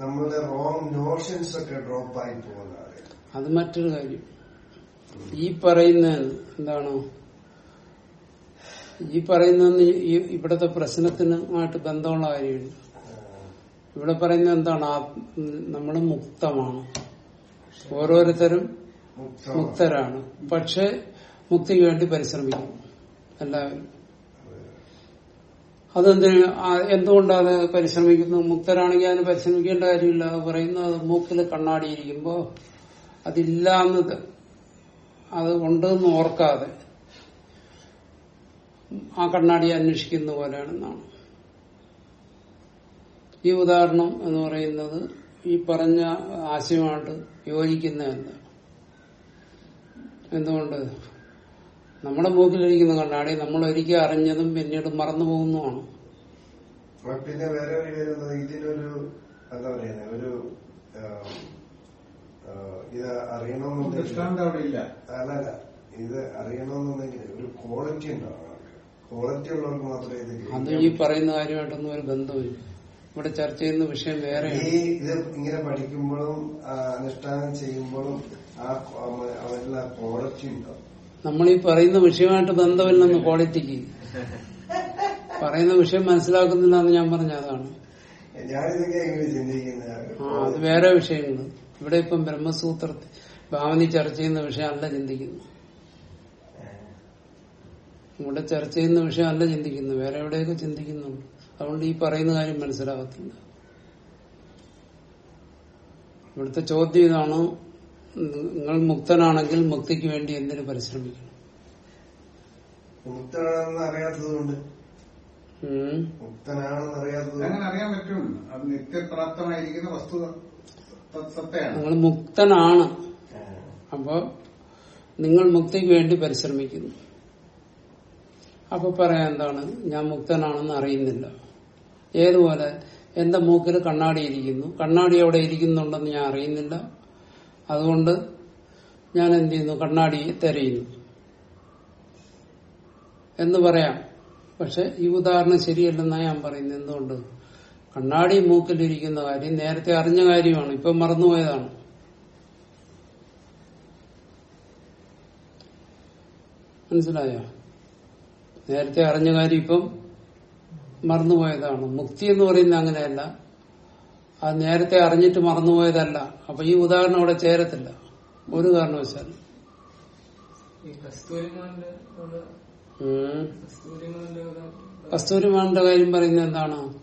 [SPEAKER 4] നമ്മളുടെ റോങ് നോഷൻസ് ഒക്കെ ഡ്രോപ്പ് ആയി പോകുന്നതാണ്
[SPEAKER 1] അത് മറ്റൊരു കാര്യം. ഈ പറയുന്ന എന്താണോ? ഈ പറയുന്ന ഇവിടത്തെ പ്രശ്നത്തിനുമായിട്ട് ബന്ധമുള്ള കാര്യമില്ല ഇവിടെ പറയുന്നത് എന്താണ്? നമ്മൾ മുക്തമാണ്. ഓരോരുത്തരും. മുക്തരാണ്. പക്ഷെ മുക്തിക്ക് വേണ്ടി പരിശ്രമിക്കും. എല്ലാവരും. അതെന്തിന് എന്തുകൊണ്ടാണ് പരിശ്രമിക്കുന്നത്? മുക്തരാണെങ്കിൽ അതിന് പരിശ്രമിക്കേണ്ട കാര്യമില്ല. അത് പറയുന്നത് മൂക്കിൽ കണ്ണാടിയിരിക്കുമ്പോ അതില്ല എന്നത് അത് ഉണ്ടെന്ന് ഓർക്കാതെ ആ കണ്ണാടി അന്വേഷിക്കുന്ന പോലെയാണെന്നാണ്. ഈ ഉദാഹരണം എന്ന് പറയുന്നത് ഈ പറഞ്ഞ ആശയമായിട്ട് യോജിക്കുന്നതല്ല എന്തുകൊണ്ട്? നമ്മുടെ മൂക്കിലിരിക്കുന്ന കണ്ണാടി നമ്മൾ ഒരിക്കൽ അറിഞ്ഞതും പിന്നീട് മറന്നു പോകുന്നതാണ്
[SPEAKER 4] പിന്നെ വേറെ ഒരു കാര്യം ഇതിനൊരു എന്താ പറയുന്നത് ഒരു ഇത് അറിയണമെന്നുണ്ടെങ്കിൽ അല്ലല്ല ഇത് അറിയണമെന്നുണ്ടെങ്കിൽ ഒരു ക്വാളിറ്റി ഉണ്ടാവണം. ക്വാളിറ്റി ഉള്ളവർക്ക് മാത്രമേ ഇത്
[SPEAKER 1] അത് ഈ പറയുന്ന കാര്യമായിട്ടൊന്നും ഒരു ബന്ധമില്ല ഇവിടെ ചർച്ച ചെയ്യുന്ന വിഷയം വേറെ
[SPEAKER 4] ഈ ഇത് ഇങ്ങനെ പഠിക്കുമ്പോഴും അനുഷ്ഠാനം ചെയ്യുമ്പോഴും ആ അവ- അവരിൽ ആ ക്വാളിറ്റി ഉണ്ടാവും.
[SPEAKER 1] നമ്മൾ ഈ പറയുന്ന വിഷയമായിട്ട് ബന്ധമില്ലെന്ന് ക്വാളിറ്റിക്ക് പറയുന്ന വിഷയം മനസ്സിലാക്കുന്നില്ല എന്ന് ഞാൻ പറഞ്ഞ അതാണ്. ആ അത് വേറെ വിഷയങ്ങൾ ഇവിടെ ഇപ്പം ബ്രഹ്മസൂത്ര ഭാവനി ചർച്ച ചെയ്യുന്ന വിഷയമല്ല ചിന്തിക്കുന്നു ഇവിടെ ചർച്ച ചെയ്യുന്ന വിഷയമല്ല ചിന്തിക്കുന്നു വേറെ എവിടെയൊക്കെ ചിന്തിക്കുന്നുണ്ട്. അതുകൊണ്ട് ഈ പറയുന്ന കാര്യം മനസ്സിലാകത്തില്ല. ഇവിടുത്തെ ചോദ്യം ഇതാണ്? നിങ്ങൾ മുക്തനാണെങ്കിൽ മുക്തിക്ക് വേണ്ടി എന്തിനു പരിശ്രമിക്കണം?
[SPEAKER 4] മുക്തനാണെന്ന് അറിയാത്തത് കൊണ്ട് മുക്തനാണെന്ന് അറിയാത്തത്
[SPEAKER 2] അങ്ങനെ അറിയാൻ പറ്റും. അത് നിത്യപ്രാപ്തമായിരിക്കുന്ന വസ്തുത സത്യമാണ്
[SPEAKER 1] നിങ്ങൾ മുക്തനാണ്. അപ്പോ നിങ്ങൾ മുക്തിക്ക് വേണ്ടി പരിശ്രമിക്കുന്നു. അപ്പൊ പറയാൻ എന്താണ്? ഞാൻ മുക്തനാണെന്ന് അറിയുന്നില്ല. ഏതുപോലെ? എന്റെ മൂക്കിൽ കണ്ണാടി ഇരിക്കുന്നു. കണ്ണാടി അവിടെ ഇരിക്കുന്നുണ്ടെന്ന് ഞാൻ അറിയുന്നില്ല. അതുകൊണ്ട് ഞാൻ എന്ത് ചെയ്യുന്നു? കണ്ണാടി തെരയുന്നു. എന്ന് പറയാം. പക്ഷെ ഈ ഉദാഹരണം ശരിയല്ലെന്നാണ് ഞാൻ പറയുന്നത്. എന്തുകൊണ്ട്? കണ്ണാടി മൂക്കിലിരിക്കുന്ന കാര്യം നേരത്തെ അറിഞ്ഞ കാര്യമാണ്. ഇപ്പൊ മറന്നുപോയതാണ്. മനസ്സിലായോ? നേരത്തെ അറിഞ്ഞ കാര്യം ഇപ്പം മറന്നുപോയതാണ്. മുക്തി എന്ന് പറയുന്നത് അങ്ങനെയല്ല. അത് നേരത്തെ അറിഞ്ഞിട്ട് മറന്നുപോയതല്ല. അപ്പൊ ഈ ഉദാഹരണം അവിടെ ചേരത്തില്ല. ഒരു കാരണവശാലും.
[SPEAKER 3] കസ്തൂരിമാന്റെ
[SPEAKER 1] കാര്യം പറയുന്നത് എന്താണ്?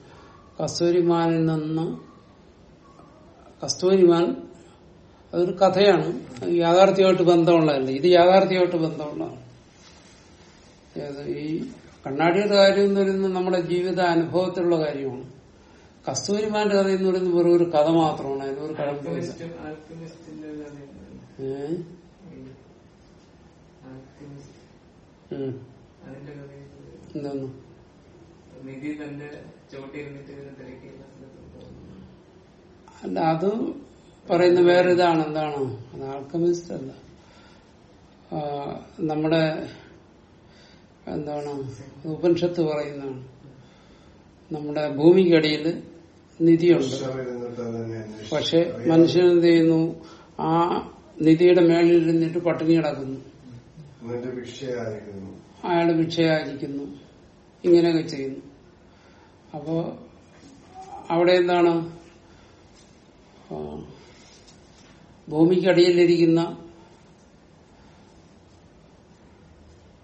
[SPEAKER 1] കസ്തൂരിമാനിൽ നിന്ന് കസ്തൂരിമാൻ അതൊരു കഥയാണ്. യാഥാർത്ഥ്യമായിട്ട് ബന്ധമുള്ളതല്ല. ഇത് യാഥാർത്ഥ്യമായിട്ട് ബന്ധമുള്ളതാണ്. ഈ കണ്ണാടിയുടെ കാര്യം എന്ന് പറയുന്നത് നമ്മുടെ ജീവിത അനുഭവത്തിലുള്ള കാര്യമാണ്. കസ്തൂരിമാന്റെ കഥ എന്ന് പറയുന്നത് വെറും ഒരു കഥ മാത്രമാണ്. അതിനൊരു
[SPEAKER 3] ഒരു
[SPEAKER 1] എന്തോന്നു?
[SPEAKER 3] നിധി തന്റെ
[SPEAKER 1] അല്ല അത് പറയുന്ന വേറെ ഇതാണ് എന്താണ്? അത് ആൾക്കമിസ്റ്റ് അല്ല. നമ്മുടെ എന്താണ്? ഉപനിഷത്ത് പറയുന്നതാണ്. നമ്മുടെ ഭൂമിക്കടിയിൽ നിധിയുണ്ട്. പക്ഷെ മനുഷ്യൻ എന്ത് ചെയ്യുന്നു? ആ നിധിയുടെ മേളിൽ ഇരുന്നിട്ട് പട്ടിണി കിടക്കുന്നു.
[SPEAKER 4] ഭിക്ഷയായിരിക്കുന്നു.
[SPEAKER 1] അയാൾ ഭിക്ഷയാചിക്കുന്നു ഇങ്ങനെയൊക്കെ ചെയ്യുന്നു. അപ്പോ അവിടെ എന്താണ്? ഭൂമിക്കടിയിലിരിക്കുന്ന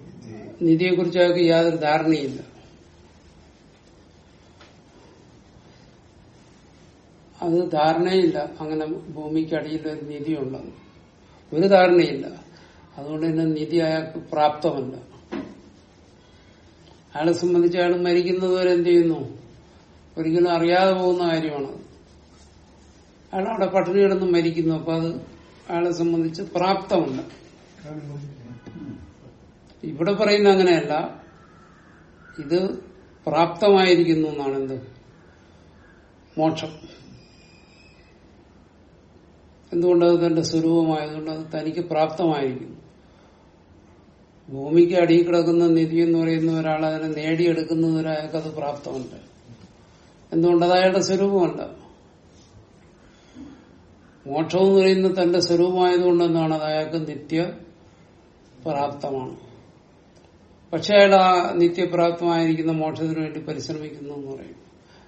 [SPEAKER 4] നിധിയെ
[SPEAKER 1] നിധിയെക്കുറിച്ച് അയാൾക്ക് യാതൊരു ധാരണയില്ല. അത് ധാരണയില്ല. അങ്ങനെ ഭൂമിക്കടിയിൽ ഒരു നിധി ഉള്ളത് ഒരു ധാരണയില്ല. അതുകൊണ്ട് തന്നെ നിധി അയാൾക്ക് പ്രാപ്തമല്ല. അയാളെ സംബന്ധിച്ച് അയാൾ മരിക്കുന്നത് വരെ എന്ത് ചെയ്യുന്നു ഒരിക്കലും അറിയാതെ പോകുന്ന കാര്യമാണ്. അയാൾ അവിടെ പട്ടിണി കിടന്ന് മരിക്കുന്നു. അപ്പൊ അത് അയാളെ സംബന്ധിച്ച് പ്രാപ്തമല്ല. ഇവിടെ പറയുന്ന അങ്ങനെയല്ല. ഇത് പ്രാപ്തമായിരിക്കുന്നു എന്നാണ് എന്ത്? മോക്ഷം. എന്തുകൊണ്ട് അത് തന്റെ സ്വരൂപമായതുകൊണ്ട് അത് തനിക്ക് പ്രാപ്തമായിരിക്കും ഭൂമിക്ക് അടിയിൽ കിടക്കുന്ന നിധി എന്ന് പറയുന്ന ഒരാൾ അതിനെ നേടിയെടുക്കുന്നതിന് അയാൾക്ക് അത് പ്രാപ്തമുണ്ട്. എന്തുകൊണ്ട് അത് അയാളുടെ സ്വരൂപമല്ല? മോക്ഷം എന്ന് പറയുന്ന തന്റെ സ്വരൂപമായതുകൊണ്ട് എന്താണ് അത് അയാൾക്ക് നിത്യ പ്രാപ്തമാണ്. പക്ഷെ അയാൾ ആ നിത്യപ്രാപ്തമായിരിക്കുന്ന മോക്ഷത്തിന് വേണ്ടി പരിശ്രമിക്കുന്നു എന്ന് പറയും.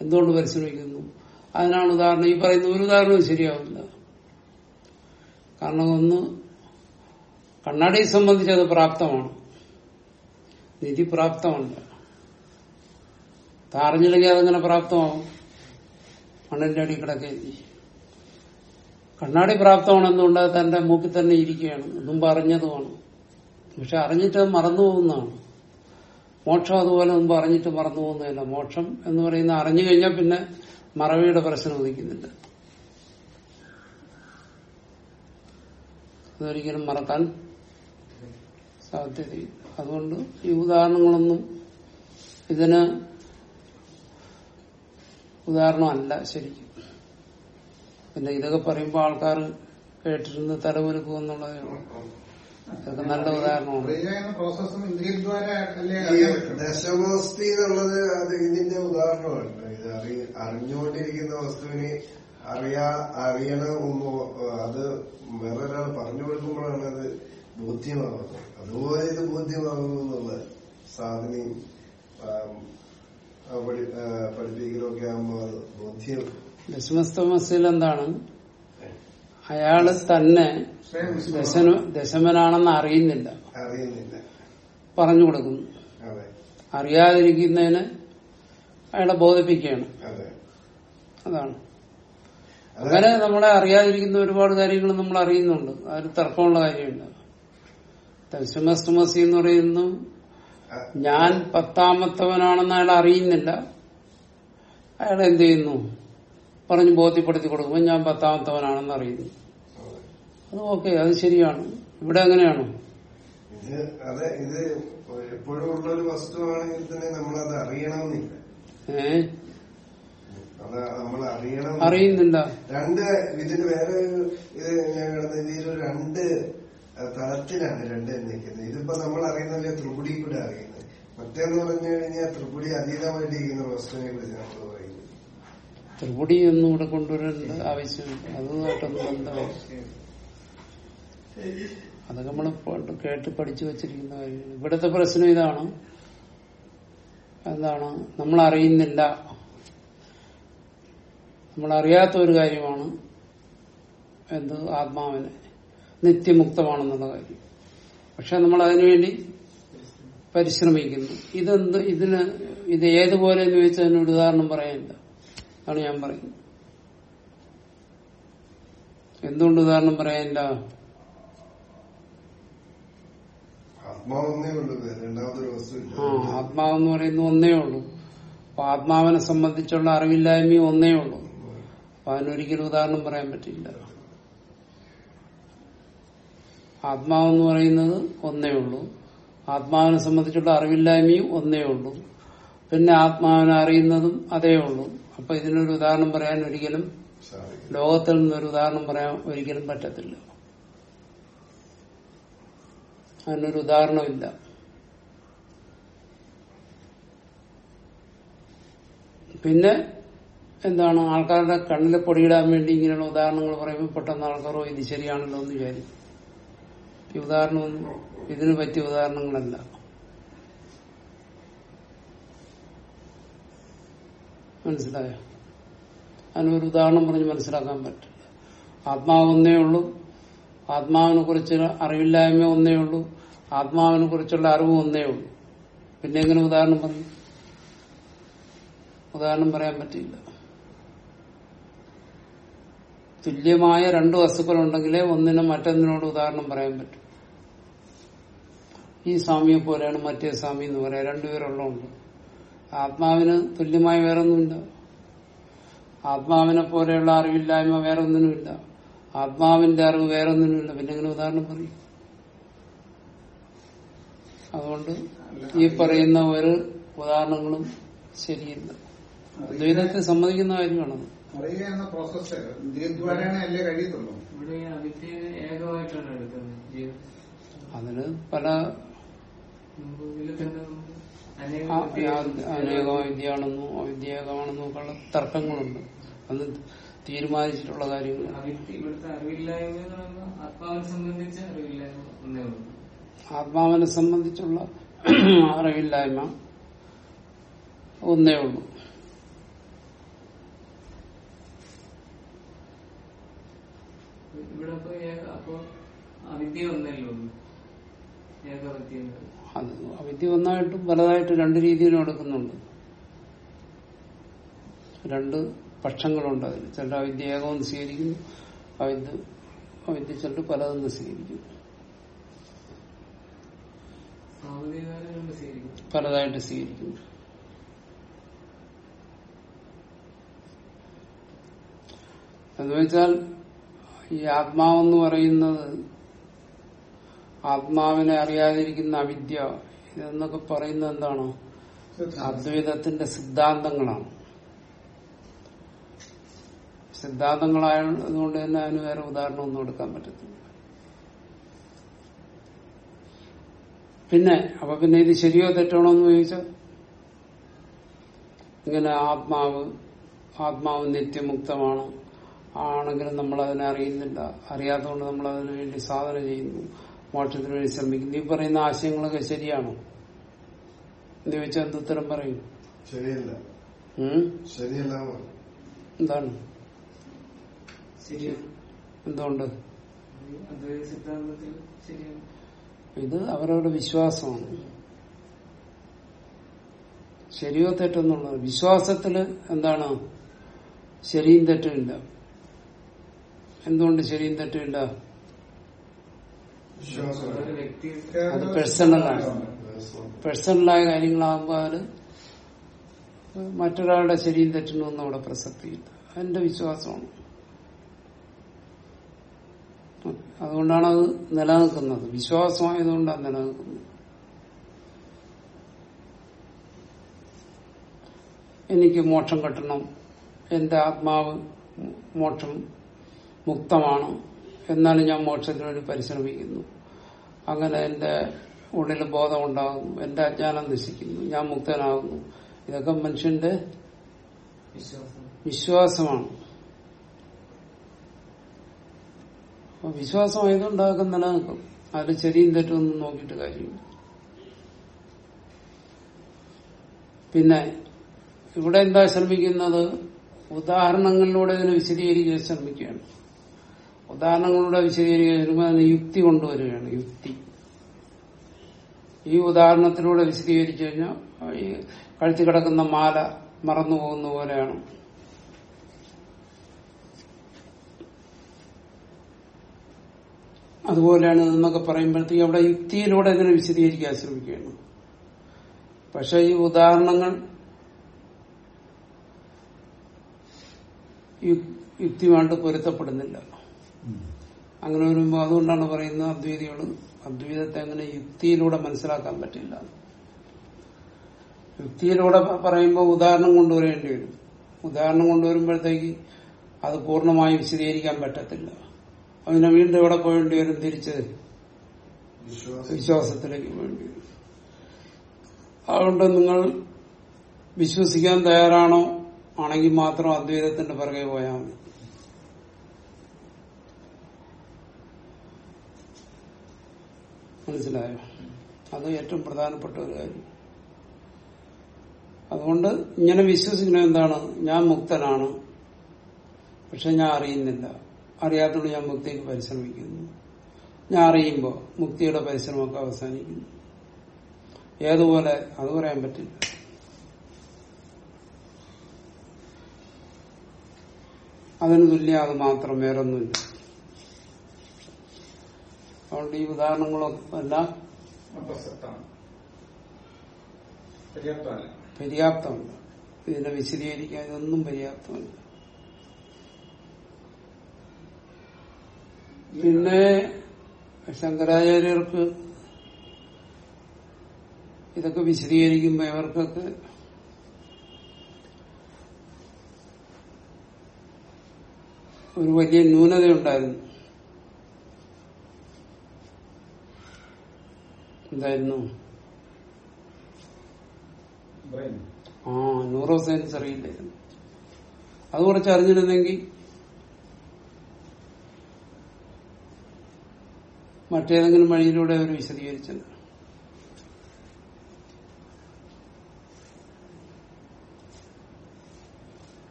[SPEAKER 1] എന്തുകൊണ്ട് പരിശ്രമിക്കുന്നു? അതിനാണ് ഉദാഹരണം ഈ പറയുന്ന ഒരു ഉദാഹരണവും ശരിയാവില്ല. കാരണം ഒന്ന് കണ്ണാടിയെ സംബന്ധിച്ച് അത് പ്രാപ്തമാണ്. നിധി പ്രാപ്തമല്ല. താറിഞ്ഞില്ലെങ്കിൽ അതങ്ങനെ പ്രാപ്തമാവും. മണ്ണിന്റെ അടി കിടക്കെ. കണ്ണാടി പ്രാപ്തമാണ് തന്റെ മൂക്കിൽ തന്നെ ഇരിക്കുകയാണ്. മുമ്പ് അറിഞ്ഞതുമാണ് പക്ഷെ അറിഞ്ഞിട്ട് മറന്നു പോകുന്നതാണ്. മോക്ഷം അതുപോലെ മുമ്പ് അറിഞ്ഞിട്ട് മറന്നു പോകുന്നതല്ല. മോക്ഷം എന്ന് പറയുന്ന അറിഞ്ഞു കഴിഞ്ഞാൽ പിന്നെ മറവിയുടെ പ്രശ്നം ഉദിക്കുന്നില്ല. അതൊരിക്കലും മറക്കാൻ സാധ്യതയില്ല. അതുകൊണ്ട് ഈ ഉദാഹരണങ്ങളൊന്നും ഇതിന് ഉദാഹരണമല്ല ശരിക്കും. പിന്നെ ഇതൊക്കെ പറയുമ്പോൾ ആൾക്കാർ കേട്ടിരുന്ന് തലവെലുക്കും എന്നുള്ളതേ ഉള്ളൂ. ഇതൊക്കെ നല്ല ഉദാഹരണമാണ്.
[SPEAKER 4] ദശമോസ്തി എന്നുള്ളത് അത് ഇതിന്റെ ഉദാഹരണമാണ്. ഇത് അറി അറിഞ്ഞുകൊണ്ടിരിക്കുന്ന വസ്തുവിനെ അറിയാ അറിയണ ഒന്നോ അത് വേറൊരാൾ പറഞ്ഞു കൊടുക്കുമ്പോഴാണ് അത് ബോധ്യമാകുന്നത്. അതുപോലെ ഇത് ബോധ്യമാകുന്നു എന്നുള്ള സാധനയും പഠിപ്പിക്കലൊക്കെ ആകുമ്പോൾ അത് ബോധ്യം.
[SPEAKER 1] ദശമസ്തമസിൽ എന്താണ്? അയാൾ തന്നെ ദശന ദശമനാണെന്ന് അറിയുന്നില്ല.
[SPEAKER 4] അറിയുന്നില്ല.
[SPEAKER 1] പറഞ്ഞു കൊടുക്കുന്നു. അറിയാതിരിക്കുന്നതിന് അയാളെ ബോധിപ്പിക്കുകയാണ്.
[SPEAKER 4] അതെ.
[SPEAKER 1] അതാണ്.
[SPEAKER 4] അത്
[SPEAKER 1] അങ്ങനെ നമ്മളെ അറിയാതിരിക്കുന്ന ഒരുപാട് കാര്യങ്ങൾ നമ്മൾ അറിയുന്നുണ്ട്. ഒരു തർക്കമുള്ള കാര്യമില്ല. തസ്മസ്തുമസി എന്ന് പറയുന്നു ഞാൻ പത്താമത്തവനാണെന്ന് അയാൾ അറിയുന്നില്ല. അയാൾ എന്ത് ചെയ്യുന്നു? പറഞ്ഞു ബോധ്യപ്പെടുത്തി കൊടുക്കുമ്പോൾ ഞാൻ പത്താമത്തവനാണെന്ന് അറിയുന്നു.
[SPEAKER 4] അത്
[SPEAKER 1] ഓക്കെ അത് ശരിയാണ്. ഇവിടെ അങ്ങനെയാണോ?
[SPEAKER 4] ഇത് അതെ ഇത് എപ്പോഴും ഉള്ള ഒരു വസ്തുവാണെങ്കിൽ തന്നെ നമ്മളത് അറിയണമെന്നില്ല. ഏഹ്
[SPEAKER 1] അറിയുന്നില്ല
[SPEAKER 4] രണ്ട് ഇതിന് വേറെ ഞാൻ കിടന്ന ഇതിൽ രണ്ട് തലത്തിലാണ് രണ്ട് നിൽക്കുന്നത് ഇതിപ്പോ നമ്മൾ അറിയുന്നില്ല ത്രിപുടി കൂടെ അറിയുന്നത്. മറ്റേന്ന് പറഞ്ഞു കഴിഞ്ഞാൽ ത്രിപുടി അതീതമായിട്ടിരിക്കുന്ന വസ്തുവിനെ കുറിച്ച് നമ്മൾ പറയുന്നത്
[SPEAKER 1] ത്രിപുടി ഒന്നും ഇവിടെ കൊണ്ടുവരേണ്ട ആവശ്യമില്ല. അതുമായിട്ടൊന്നും ബന്ധമില്ല. അതൊക്കെ നമ്മൾ കേട്ട് പഠിച്ചു വെച്ചിരിക്കുന്ന കാര്യങ്ങൾ ഇവിടുത്തെ പ്രശ്നം ഇതാണ്. എന്താണ്? നമ്മൾ അറിയുന്നില്ല നമ്മൾ അറിയാത്ത ഒരു കാര്യമാണ് എന്ത് ആത്മാവിനെ നിത്യമുക്തമാണെന്നുള്ള കാര്യം. പക്ഷെ നമ്മൾ അതിനുവേണ്ടി പരിശ്രമിക്കുന്നു. ഇതെന്ത് ഇതിന് ഇത് ഏതുപോലെ എന്ന് ചോദിച്ചാൽ അതിനൊരു ഉദാഹരണം പറയാനില്ല. അതാണ് ഞാൻ പറയുന്നത്. എന്തുകൊണ്ട് ഉദാഹരണം പറയാനില്ല?
[SPEAKER 4] ആത്മാവൊന്നേ
[SPEAKER 1] പറയുന്ന ഒന്നേ ഉള്ളൂ. അപ്പൊ ആത്മാവിനെ സംബന്ധിച്ചുള്ള അറിവില്ലായ്മയും ഒന്നേ ഉള്ളൂ. അതിനൊരിക്കലും ഉദാഹരണം പറയാൻ പറ്റില്ല. ആത്മാവെന്ന് പറയുന്നത് ഒന്നേ ഉള്ളൂ. ആത്മാവിനെ സംബന്ധിച്ചുള്ള അറിവില്ലായ്മയും ഒന്നേ ഉള്ളൂ. പിന്നെ ആത്മാവിനെ അറിയുന്നതും അതേ ഉള്ളൂ. അപ്പൊ ഇതിനൊരു ഉദാഹരണം പറയാൻ ഒരിക്കലും ലോകത്തിൽ നിന്നൊരു ഉദാഹരണം പറയാൻ ഒരിക്കലും പറ്റത്തില്ല. അതിനൊരു ഉദാഹരണമില്ല പിന്നെ എന്താണ് ആൾക്കാരുടെ കണ്ണിലെ പൊടിയിടാൻ വേണ്ടി ഇങ്ങനെയുള്ള ഉദാഹരണങ്ങൾ പറയുമ്പോൾ പെട്ടെന്ന് ആൾക്കാരോ ഇത് ശരിയാണല്ലോ എന്ന് വിചാരിക്കും. ഈ ഉദാഹരണമൊന്നും ഇതിന് പറ്റിയ ഉദാഹരണങ്ങളല്ല. മനസ്സിലായോ? അതിനൊരു ഉദാഹരണം പറഞ്ഞ് മനസ്സിലാക്കാൻ പറ്റില്ല. ആത്മാവ് ഒന്നേ ഉള്ളൂ. ആത്മാവിനെ കുറിച്ച് അറിവില്ലായ്മ ഒന്നേ ഉള്ളൂ. ആത്മാവിനെ കുറിച്ചുള്ള അറിവ് ഒന്നേ ഉള്ളൂ. പിന്നെ എങ്ങനെ ഉദാഹരണം പറഞ്ഞു? ഉദാഹരണം പറയാൻ പറ്റില്ല തുല്യമായ രണ്ട് വസ്തുക്കളുണ്ടെങ്കിലേ ഒന്നിനും മറ്റൊന്നിനോട് ഉദാഹരണം പറയാൻ പറ്റും. ഈ സ്വാമിയെ പോലെയാണ് മറ്റേ സ്വാമി എന്ന് പറയാം. രണ്ടുപേരുള്ളതുണ്ട് ആത്മാവിന് തുല്യമായ വേറൊന്നുമില്ല. ആത്മാവിനെ പോലെയുള്ള അറിവില്ലായ്മ വേറെ ഒന്നിനുമില്ല ആത്മാവിന്റെ അറിവ് വേറെ ഒന്നിനുമില്ല പിന്നെ എങ്ങനെ ഉദാഹരണം പറയും? അതുകൊണ്ട് ഈ പറയുന്ന ഒരു ഉദാഹരണങ്ങളും ശരിയില്ല. ദ്വൈതത്തെ സമ്മതിക്കുന്ന കാര്യമാണത്.
[SPEAKER 2] അറിയുക എന്ന പ്രോസസ് ദീർഘദ്വാരാണ് അല്ലേ കഴിയത്തുള്ളൂ?
[SPEAKER 3] ഇവിടെ ഏകമായിട്ടാണ് എടുക്കുന്നത്.
[SPEAKER 1] അതിന് പല
[SPEAKER 3] അനേക
[SPEAKER 1] വിദ്യയാണെന്നും അവിദ്യേകമാണെന്നും ഒക്കെ ഉള്ള തർക്കങ്ങളുണ്ട്. അത് തീരുമാനിച്ചിട്ടുള്ള കാര്യങ്ങൾ.
[SPEAKER 3] ഇവിടുത്തെ അറിവില്ലായ്മ സംബന്ധിച്ച് അറിവില്ലായ്മ
[SPEAKER 1] ആത്മാവിനെ സംബന്ധിച്ചുള്ള അറിവില്ലായ്മ ഒന്നേ ഉള്ളൂ.
[SPEAKER 3] ഇവിടെ അപ്പൊ ഏക അപ്പൊ അവിദ്യ ഒന്നല്ലോ ഏകവിദ്യ.
[SPEAKER 1] അത് അവിദ്യ ഒന്നായിട്ടും പലതായിട്ട് രണ്ട് രീതിയിലും എടുക്കുന്നുണ്ട്. രണ്ട് പക്ഷങ്ങളുണ്ട് അതിൽ. ചില അവിദ്യ ഏകവും സ്വീകരിക്കുന്നു അവിദ്യ അവിദ്യ ചിലർ പലതെന്ന് സ്വീകരിക്കുന്നു പലതായിട്ട് സ്വീകരിക്കുന്നു എന്ന് വെച്ചാൽ ഈ ആത്മാവെന്ന് പറയുന്നത് ആത്മാവിനെ അറിയാതിരിക്കുന്ന അവിദ്യ ഇതെന്നൊക്കെ പറയുന്നത് എന്താണോ? അദ്വൈതത്തിന്റെ സിദ്ധാന്തങ്ങളാണ്. സിദ്ധാന്തങ്ങളായതുകൊണ്ട് തന്നെ അതിന് വേറെ ഉദാഹരണമൊന്നും എടുക്കാൻ പറ്റത്തില്ല. പിന്നെ അപ്പൊ പിന്നെ ഇത് ശരിയോ തെറ്റാണോ എന്ന് ചോദിച്ചാൽ ഇങ്ങനെ ആത്മാവ് ആത്മാവ് നിത്യമുക്തമാണ്. ആണെങ്കിലും നമ്മൾ അതിനെ അറിയുന്നില്ല. അറിയാത്തതുകൊണ്ട് നമ്മൾ അതിനു വേണ്ടി സാധന ചെയ്യുന്നു. മോക്ഷത്തിന് വേണ്ടി ശ്രമിക്കുന്നു. ഈ പറയുന്ന ആശയങ്ങളൊക്കെ ശരിയാണോ? എന്ന് ചോദിച്ചാൽ എന്തുത്തരം പറയും?
[SPEAKER 4] ശരിയല്ല? ശരിയല്ല
[SPEAKER 1] എന്താണ്? എന്തുകൊണ്ട്?
[SPEAKER 3] ഈ സിദ്ധാന്തത്തിൽ ശരിയാണ്.
[SPEAKER 1] ഇത് അവരവരുടെ വിശ്വാസമാണ്. ശരിയോ തെറ്റെന്നുള്ളത് വിശ്വാസത്തിൽ എന്താണ്? ശരിയും തെറ്റുമില്ല എന്തുകൊണ്ട് ശരിയും തെറ്റുമില്ല അത് പേഴ്സണലാണ് പേഴ്സണലായ കാര്യങ്ങളാകുമ്പോൾ അത് മറ്റൊരാളുടെ ശരിയും തെറ്റിനൊന്നും അവിടെ പ്രസക്തിയില്ല. എന്റെ വിശ്വാസമാണ്. അതുകൊണ്ടാണ് അത് നിലനിൽക്കുന്നത്. വിശ്വാസമായതുകൊണ്ടാണ് നിലനിൽക്കുന്നത്. എനിക്ക് മോക്ഷം കിട്ടണം. എന്റെ ആത്മാവ് മോക്ഷം മുക്തമാണ് എന്നാലും ഞാൻ മോക്ഷത്തിന് വേണ്ടി പരിശ്രമിക്കുന്നു. അങ്ങനെ എന്റെ ഉള്ളിൽ ബോധം ഉണ്ടാകുന്നു എന്റെ അജ്ഞാനം നശിക്കുന്നു. ഞാൻ മുക്തനാകുന്നു. ഇതൊക്കെ മനുഷ്യന്റെ വിശ്വാസമാണ്. വിശ്വാസം ആയതുകൊണ്ടാകും നിലനിൽക്കും അതിൽ ശരിയും തെറ്റൊന്നും നോക്കിയിട്ട് കാര്യമില്ല. പിന്നെ ഇവിടെ എന്താ ശ്രമിക്കുന്നത്? ഉദാഹരണങ്ങളിലൂടെ ഇതിനെ വിശദീകരിക്കാൻ ശ്രമിക്കുകയാണ്. ഉദാഹരണങ്ങളിലൂടെ വിശദീകരിക്കുമ്പോൾ അതിന് യുക്തി കൊണ്ടുവരികയാണ് യുക്തി. ഈ ഉദാഹരണത്തിലൂടെ വിശദീകരിച്ചു കഴിഞ്ഞാൽ ഈ കഴുത്തി കിടക്കുന്ന മാല മറന്നു പോകുന്ന പോലെയാണ്. അതുപോലെയാണ് എന്നൊക്കെ പറയുമ്പോഴത്തേക്ക് അവിടെ യുക്തിയിലൂടെ ഇതിനെ വിശദീകരിക്കാൻ ശ്രമിക്കുകയാണ്. പക്ഷെ ഈ ഉദാഹരണങ്ങൾ യുക്തിയുമായിട്ട് പൊരുത്തപ്പെടുന്നില്ല. അങ്ങനെ വരുമ്പോൾ അതുകൊണ്ടാണ് പറയുന്നത് അദ്വൈതികൾ അദ്വൈതത്തെ അങ്ങനെ യുക്തിയിലൂടെ മനസ്സിലാക്കാൻ പറ്റില്ല. യുക്തിയിലൂടെ പറയുമ്പോൾ ഉദാഹരണം കൊണ്ടുവരേണ്ടി വരും. ഉദാഹരണം കൊണ്ടുവരുമ്പോഴത്തേക്ക് അത് പൂർണമായി വിശദീകരിക്കാൻ പറ്റത്തില്ല. അതിനെ വീണ്ടും എവിടെ പോകേണ്ടി വരും? തിരിച്ച് വിശ്വാസത്തിലേക്ക്. വേണ്ടി വരും. അതുകൊണ്ട് നിങ്ങൾ വിശ്വസിക്കാൻ തയ്യാറാണോ? ആണെങ്കിൽ മാത്രം അദ്വൈതത്തിന്റെ പിറകെ പോയാൽ മതി. മനസ്സിലായോ? അത് ഏറ്റവും പ്രധാനപ്പെട്ട ഒരു കാര്യം. അതുകൊണ്ട് ഇങ്ങനെ വിശ്വസിക്കുന്നത് എന്താണ്? ഞാൻ മുക്തനാണ്. പക്ഷെ ഞാൻ അറിയുന്നില്ല. അറിയാത്തതുകൊണ്ട് ഞാൻ മുക്തിക്ക് പരിശ്രമിക്കുന്നു. ഞാൻ അറിയുമ്പോൾ മുക്തിയുടെ പരിശ്രമമൊക്കെ അവസാനിക്കുന്നു. ഏതുപോലെ? അത് പറയാൻ പറ്റില്ല. അതിന് തുല്യം അത് മാത്രം വേറൊന്നുമില്ല. അതുകൊണ്ട് ഈ ഉദാഹരണങ്ങളൊക്കെ എല്ലാം
[SPEAKER 2] പര്യാപ്തമല്ല.
[SPEAKER 1] പര്യാപ്തമല്ല. ഇതിനെ വിശദീകരിക്കാൻ ഇതൊന്നും പര്യാപ്തമല്ല. പിന്നെ ശങ്കരാചാര്യർക്ക് ഇതൊക്കെ വിശദീകരിക്കുമ്പോൾ ഇവർക്കൊക്കെ ഒരു വലിയ ന്യൂനതയുണ്ടായിരുന്നു. എന്തായിരുന്നു ആ ന്യൂറോ സയൻസ് അറിയില്ലായിരുന്നു അത് കുറച്ച് അറിഞ്ഞിരുന്നെങ്കിൽ മറ്റേതെങ്കിലും വഴിയിലൂടെ അവർ വിശദീകരിച്ചത്.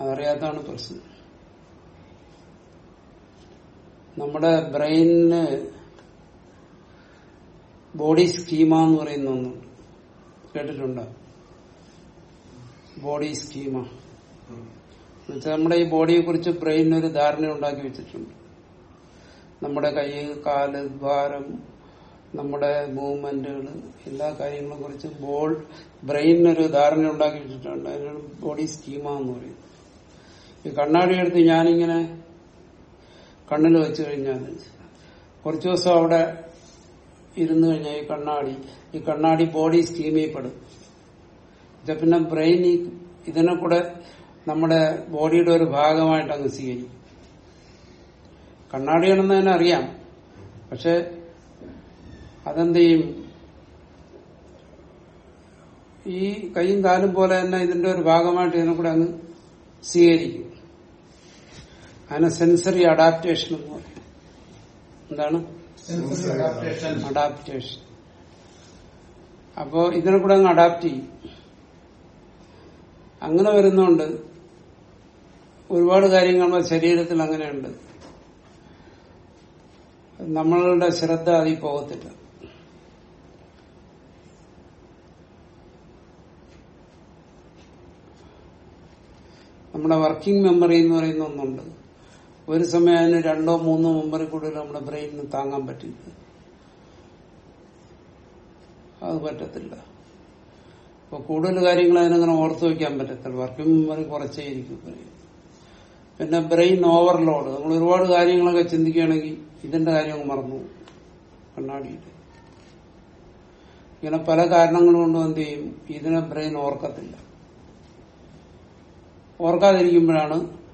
[SPEAKER 1] അതറിയാത്താണ് പ്രശ്നം. നമ്മുടെ ബ്രെയിനിന് ബോഡി സ്കീമ എന്ന് പറയുന്ന ഒന്നുണ്ട് കേട്ടിട്ടുണ്ട്? Body schema. എന്നുവെച്ചാൽ നമ്മുടെ ഈ ബോഡിയെ കുറിച്ച് ബ്രെയിൻ ഒരു ധാരണ ഉണ്ടാക്കി വെച്ചിട്ടുണ്ട്. നമ്മുടെ കൈ കാൽ ഭാരം നമ്മുടെ മൂവ്മെന്റുകൾ എല്ലാ കാര്യങ്ങളെ കുറിച്ച് ബോൾ ബ്രെയിനൊരു ധാരണ ഉണ്ടാക്കി വെച്ചിട്ടുണ്ട്. അതിനാണ് ബോഡി സ്കീമ എന്ന് പറയുന്നത് ഈ കണ്ണാടി എടുത്ത് ഞാനിങ്ങനെ കണ്ണിൽ വെച്ച് കഴിഞ്ഞാൽ കുറച്ചു ദിവസം അവിടെ ഇരുന്ന് കഴിഞ്ഞാൽ ഈ കണ്ണാടി ഈ കണ്ണാടി ബോഡി സ്കീമിൽ പെടും. ഇത് പിന്നെ ബ്രെയിൻ ഈ ഇതിനെ കൂടെ നമ്മുടെ ബോഡിയുടെ ഒരു ഭാഗമായിട്ട് അങ്ങ് സ്വീകരിക്കും. കണ്ണാടിയാണെന്ന് തന്നെ അറിയാം. പക്ഷെ അതെന്ത് ചെയ്യും? ഈ കൈയും കാലും പോലെ തന്നെ ഇതിന്റെ ഒരു ഭാഗമായിട്ട് ഇതിനെ കൂടെ അങ്ങ് സ്വീകരിക്കും. അതിനെ സെൻസറി അഡാപ്റ്റേഷൻ എന്ന് പറയും. എന്താണ്?
[SPEAKER 2] അഡാപ്റ്റേഷൻ
[SPEAKER 1] അപ്പോ ഇതിനെ കൂടെ അങ്ങ് അഡാപ്റ്റ് ചെയ്യും. അങ്ങനെ വരുന്നുണ്ട് ഒരുപാട് കാര്യങ്ങൾ നമ്മുടെ ശരീരത്തിൽ അങ്ങനെയുണ്ട്. നമ്മളുടെ ശ്രദ്ധ അതിൽ പോകത്തില്ല. നമ്മുടെ വർക്കിംഗ് മെമ്മറി എന്ന് പറയുന്ന ഒന്നുണ്ട്. ഒരു സമയം അതിന് രണ്ടോ മൂന്നോ മെമ്മറി കൂടുതൽ നമ്മുടെ ബ്രെയിനിന് താങ്ങാൻ പറ്റില്ല. അത് പറ്റത്തില്ല. അപ്പൊ കൂടുതൽ കാര്യങ്ങൾ അതിനങ്ങനെ ഓർത്തു വയ്ക്കാൻ പറ്റത്തില്ല. വർക്കിംഗ് മെമ്മറി കുറച്ചേ ഇരിക്കും ബ്രെയിൻ പിന്നെ ബ്രെയിൻ ഓവർലോഡ് നമ്മൾ ഒരുപാട് കാര്യങ്ങളൊക്കെ ചിന്തിക്കുകയാണെങ്കിൽ ഇതിന്റെ കാര്യം മറന്നു കണ്ണാടിയിട്ട്. ഇങ്ങനെ പല കാരണങ്ങൾ കൊണ്ടും എന്ത് ചെയ്യും? ഇതിനെ ബ്രെയിൻ ഓർക്കത്തില്ല. ഓർക്കാതിരിക്കുമ്പോഴാണ്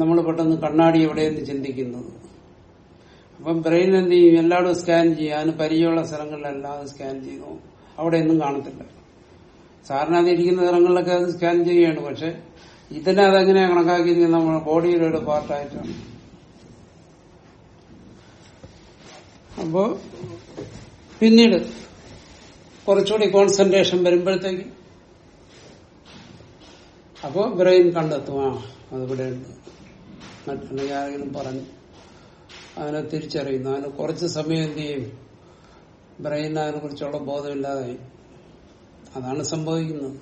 [SPEAKER 1] നമ്മൾ പെട്ടെന്ന് കണ്ണാടി എവിടെയെന്ന് ചിന്തിക്കുന്നത് അപ്പം ബ്രെയിൻ എന്ത് ചെയ്യും? എല്ലായിടും സ്കാൻ ചെയ്യും അതിന് പരിചയമുള്ള സ്ഥലങ്ങളിലെല്ലാം സ്കാൻ ചെയ്തു. അവിടെയൊന്നും കാണത്തില്ല. സാറിന് അത് ഇരിക്കുന്ന സ്ഥലങ്ങളിലൊക്കെ അത് സ്കാൻ ചെയ്യുകയാണ്. പക്ഷെ ഇതിനെ അതെങ്ങനെയാ കണക്കാക്കിയിരിക്കുന്നത് നമ്മൾ ബോഡിയുടെ ഒരു പാർട്ടായിട്ടാണ് അപ്പോ പിന്നീട് കുറച്ചുകൂടി കോൺസെൻട്രേഷൻ വരുമ്പോഴത്തേക്ക് അപ്പോ ബ്രെയിൻ കണ്ടെത്തും ആ അതിവിടെ ഉണ്ട് മറ്റുണ്ടെങ്കിൽ ആരെങ്കിലും പറഞ്ഞു. അതിനെ തിരിച്ചറിയുന്നു. അതിന് കുറച്ച് സമയം എന്ത് ചെയ്യും? ബ്രെയിൻ അതിനെ കുറിച്ചുള്ള ബോധമില്ലാതായി. അതാണ് സംഭവിക്കുന്നത്.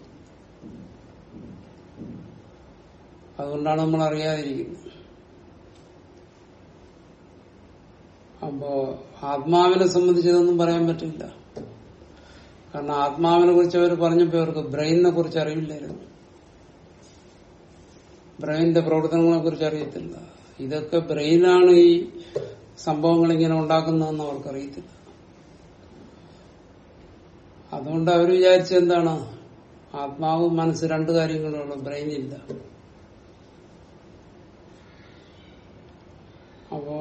[SPEAKER 1] അതുകൊണ്ടാണ് നമ്മൾ അറിയാതിരിക്കുന്നത്. അപ്പോ ആത്മാവിനെ സംബന്ധിച്ചതൊന്നും പറയാൻ പറ്റില്ല. കാരണം ആത്മാവിനെ കുറിച്ച് അവർ പറഞ്ഞപ്പോ അവർക്ക് ബ്രെയിനിനെ കുറിച്ച് അറിവില്ലായിരുന്നു. ബ്രെയിനിന്റെ പ്രവർത്തനങ്ങളെ കുറിച്ച് അറിയത്തില്ല. ഇതൊക്കെ ബ്രെയിനാണ് ഈ സംഭവങ്ങൾ ഇങ്ങനെ ഉണ്ടാക്കുന്നതെന്ന് അവർക്കറിയത്തില്ല. അതുകൊണ്ട് അവർ വിചാരിച്ച എന്താണ്? ആത്മാവ് മനസ്സ് രണ്ട് കാര്യങ്ങളുള്ളൂ ബ്രെയിനില്ല. അപ്പോ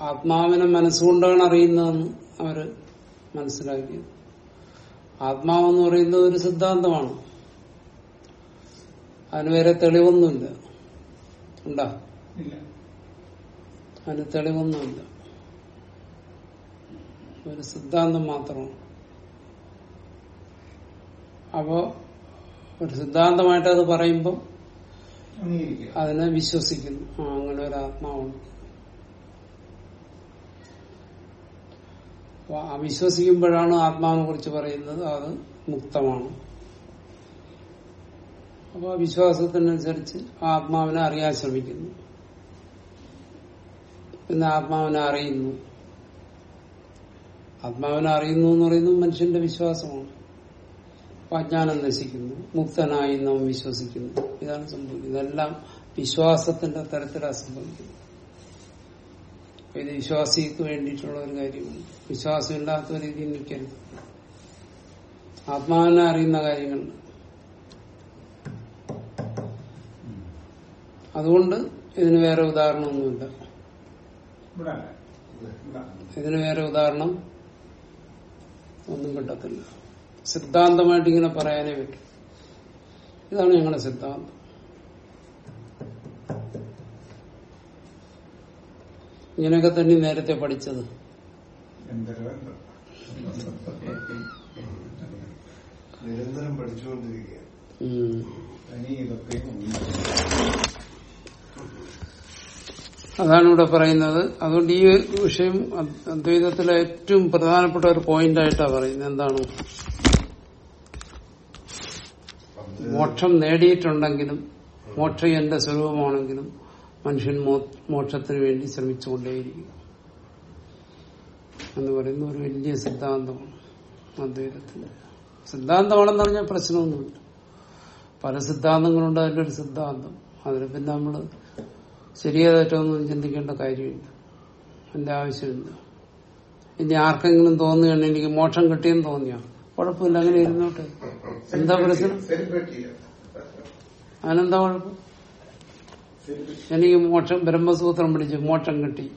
[SPEAKER 1] ആത്മാവിനെ മനസ്സുകൊണ്ടാണ് അറിയുന്നതെന്ന് അവർ മനസ്സിലാക്കിയത്. ആത്മാവെന്ന് പറയുന്നത് ഒരു സിദ്ധാന്തമാണ്. അതിന് വേറെ തെളിവൊന്നുമില്ല. ഉണ്ടാ? അതിന് തെളിവൊന്നുമില്ല. ഒരു സിദ്ധാന്തം മാത്രമാണ് അപ്പോ ഒരു സിദ്ധാന്തമായിട്ട് അത് പറയുമ്പോൾ അതിനെ വിശ്വസിക്കുന്നു. ആ അങ്ങനെ ഒരു ആത്മാവുണ്ട്. ആ ആത്മാവിനെ കുറിച്ച് പറയുന്നത്. അത് മുക്തമാണ്. അപ്പൊ ആ വിശ്വാസത്തിനനുസരിച്ച് ആത്മാവിനെ അറിയാൻ ശ്രമിക്കുന്നു. പിന്നെ ആത്മാവിനെ അറിയുന്നു. ആത്മാവിനെ അറിയുന്നു എന്ന് പറയുന്നത് മനുഷ്യന്റെ വിശ്വാസമാണ്. അജ്ഞാനം നശിക്കുന്നു. മുക്തനായി നാം വിശ്വസിക്കുന്നു. ഇതാണ് സംഭവിക്കുന്നത് ഇതെല്ലാം വിശ്വാസത്തിന്റെ തരത്തിലാണ് സംഭവിക്കുന്നത്. ഇത് വിശ്വാസിക്ക് വേണ്ടിയിട്ടുള്ള ഒരു കാര്യമാണ്. വിശ്വാസമില്ലാത്ത രീതിയിൽ നിൽക്കരുത്. ആത്മാവിനെ അറിയുന്ന കാര്യങ്ങൾ അതുകൊണ്ട് ഇതിന് വേറെ ഉദാഹരണമൊന്നുമില്ല. ഇതിന് വേറെ ഉദാഹരണം ഒന്നും കിട്ടത്തില്ല. സിദ്ധാന്തമായിട്ട് ഇങ്ങനെ പറയാനേ പറ്റും. ഇതാണ് ഞങ്ങളുടെ സിദ്ധാന്തം. ഇങ്ങനെയൊക്കെ തന്നെ നേരത്തെ പഠിച്ചത്.
[SPEAKER 4] നിരന്തരം പഠിച്ചുകൊണ്ടിരിക്കുക
[SPEAKER 1] ഉം.
[SPEAKER 2] ഇനി ഇതൊക്കെ ഉണ്ട്.
[SPEAKER 1] അതാണ് ഇവിടെ പറയുന്നത്. അതുകൊണ്ട് ഈ വിഷയം അദ്വൈതത്തിലെ ഏറ്റവും പ്രധാനപ്പെട്ട ഒരു പോയിന്റ് ആയിട്ടാണ് പറയുന്നത്. എന്താണ്? മോക്ഷം നേടിയിട്ടുണ്ടെങ്കിലും മോക്ഷം എന്റെ സ്വരൂപമാണെങ്കിലും മനുഷ്യൻ മോക്ഷത്തിന് വേണ്ടി ശ്രമിച്ചുകൊണ്ടേയിരിക്കും എന്ന് പറയുന്ന ഒരു വലിയ സിദ്ധാന്തമാണ് അദ്വൈതത്തിന്റെ സിദ്ധാന്തമാണെന്ന് പറഞ്ഞാൽ പ്രശ്നമൊന്നുമില്ല. പല സിദ്ധാന്തങ്ങളുണ്ട് ഒരു സിദ്ധാന്തം. അതിന് പിന്നെ നമ്മൾ ശരിയോ തെറ്റൊന്നും ചിന്തിക്കേണ്ട കാര്യമില്ല. എന്റെ ആവശ്യമില്ല. ഇനി ആർക്കെങ്കിലും തോന്നുകയാണ് എനിക്ക് മോക്ഷം കിട്ടിയെന്ന് തോന്നിയോ? കുഴപ്പമില്ല അങ്ങനെ ഇരുന്നോട്ടെ. എന്താ പ്രശ്നം? അതിനെന്താ കുഴപ്പം? എനിക്ക് മോക്ഷം ബ്രഹ്മസൂത്രം പിടിച്ച് മോക്ഷം കിട്ടി.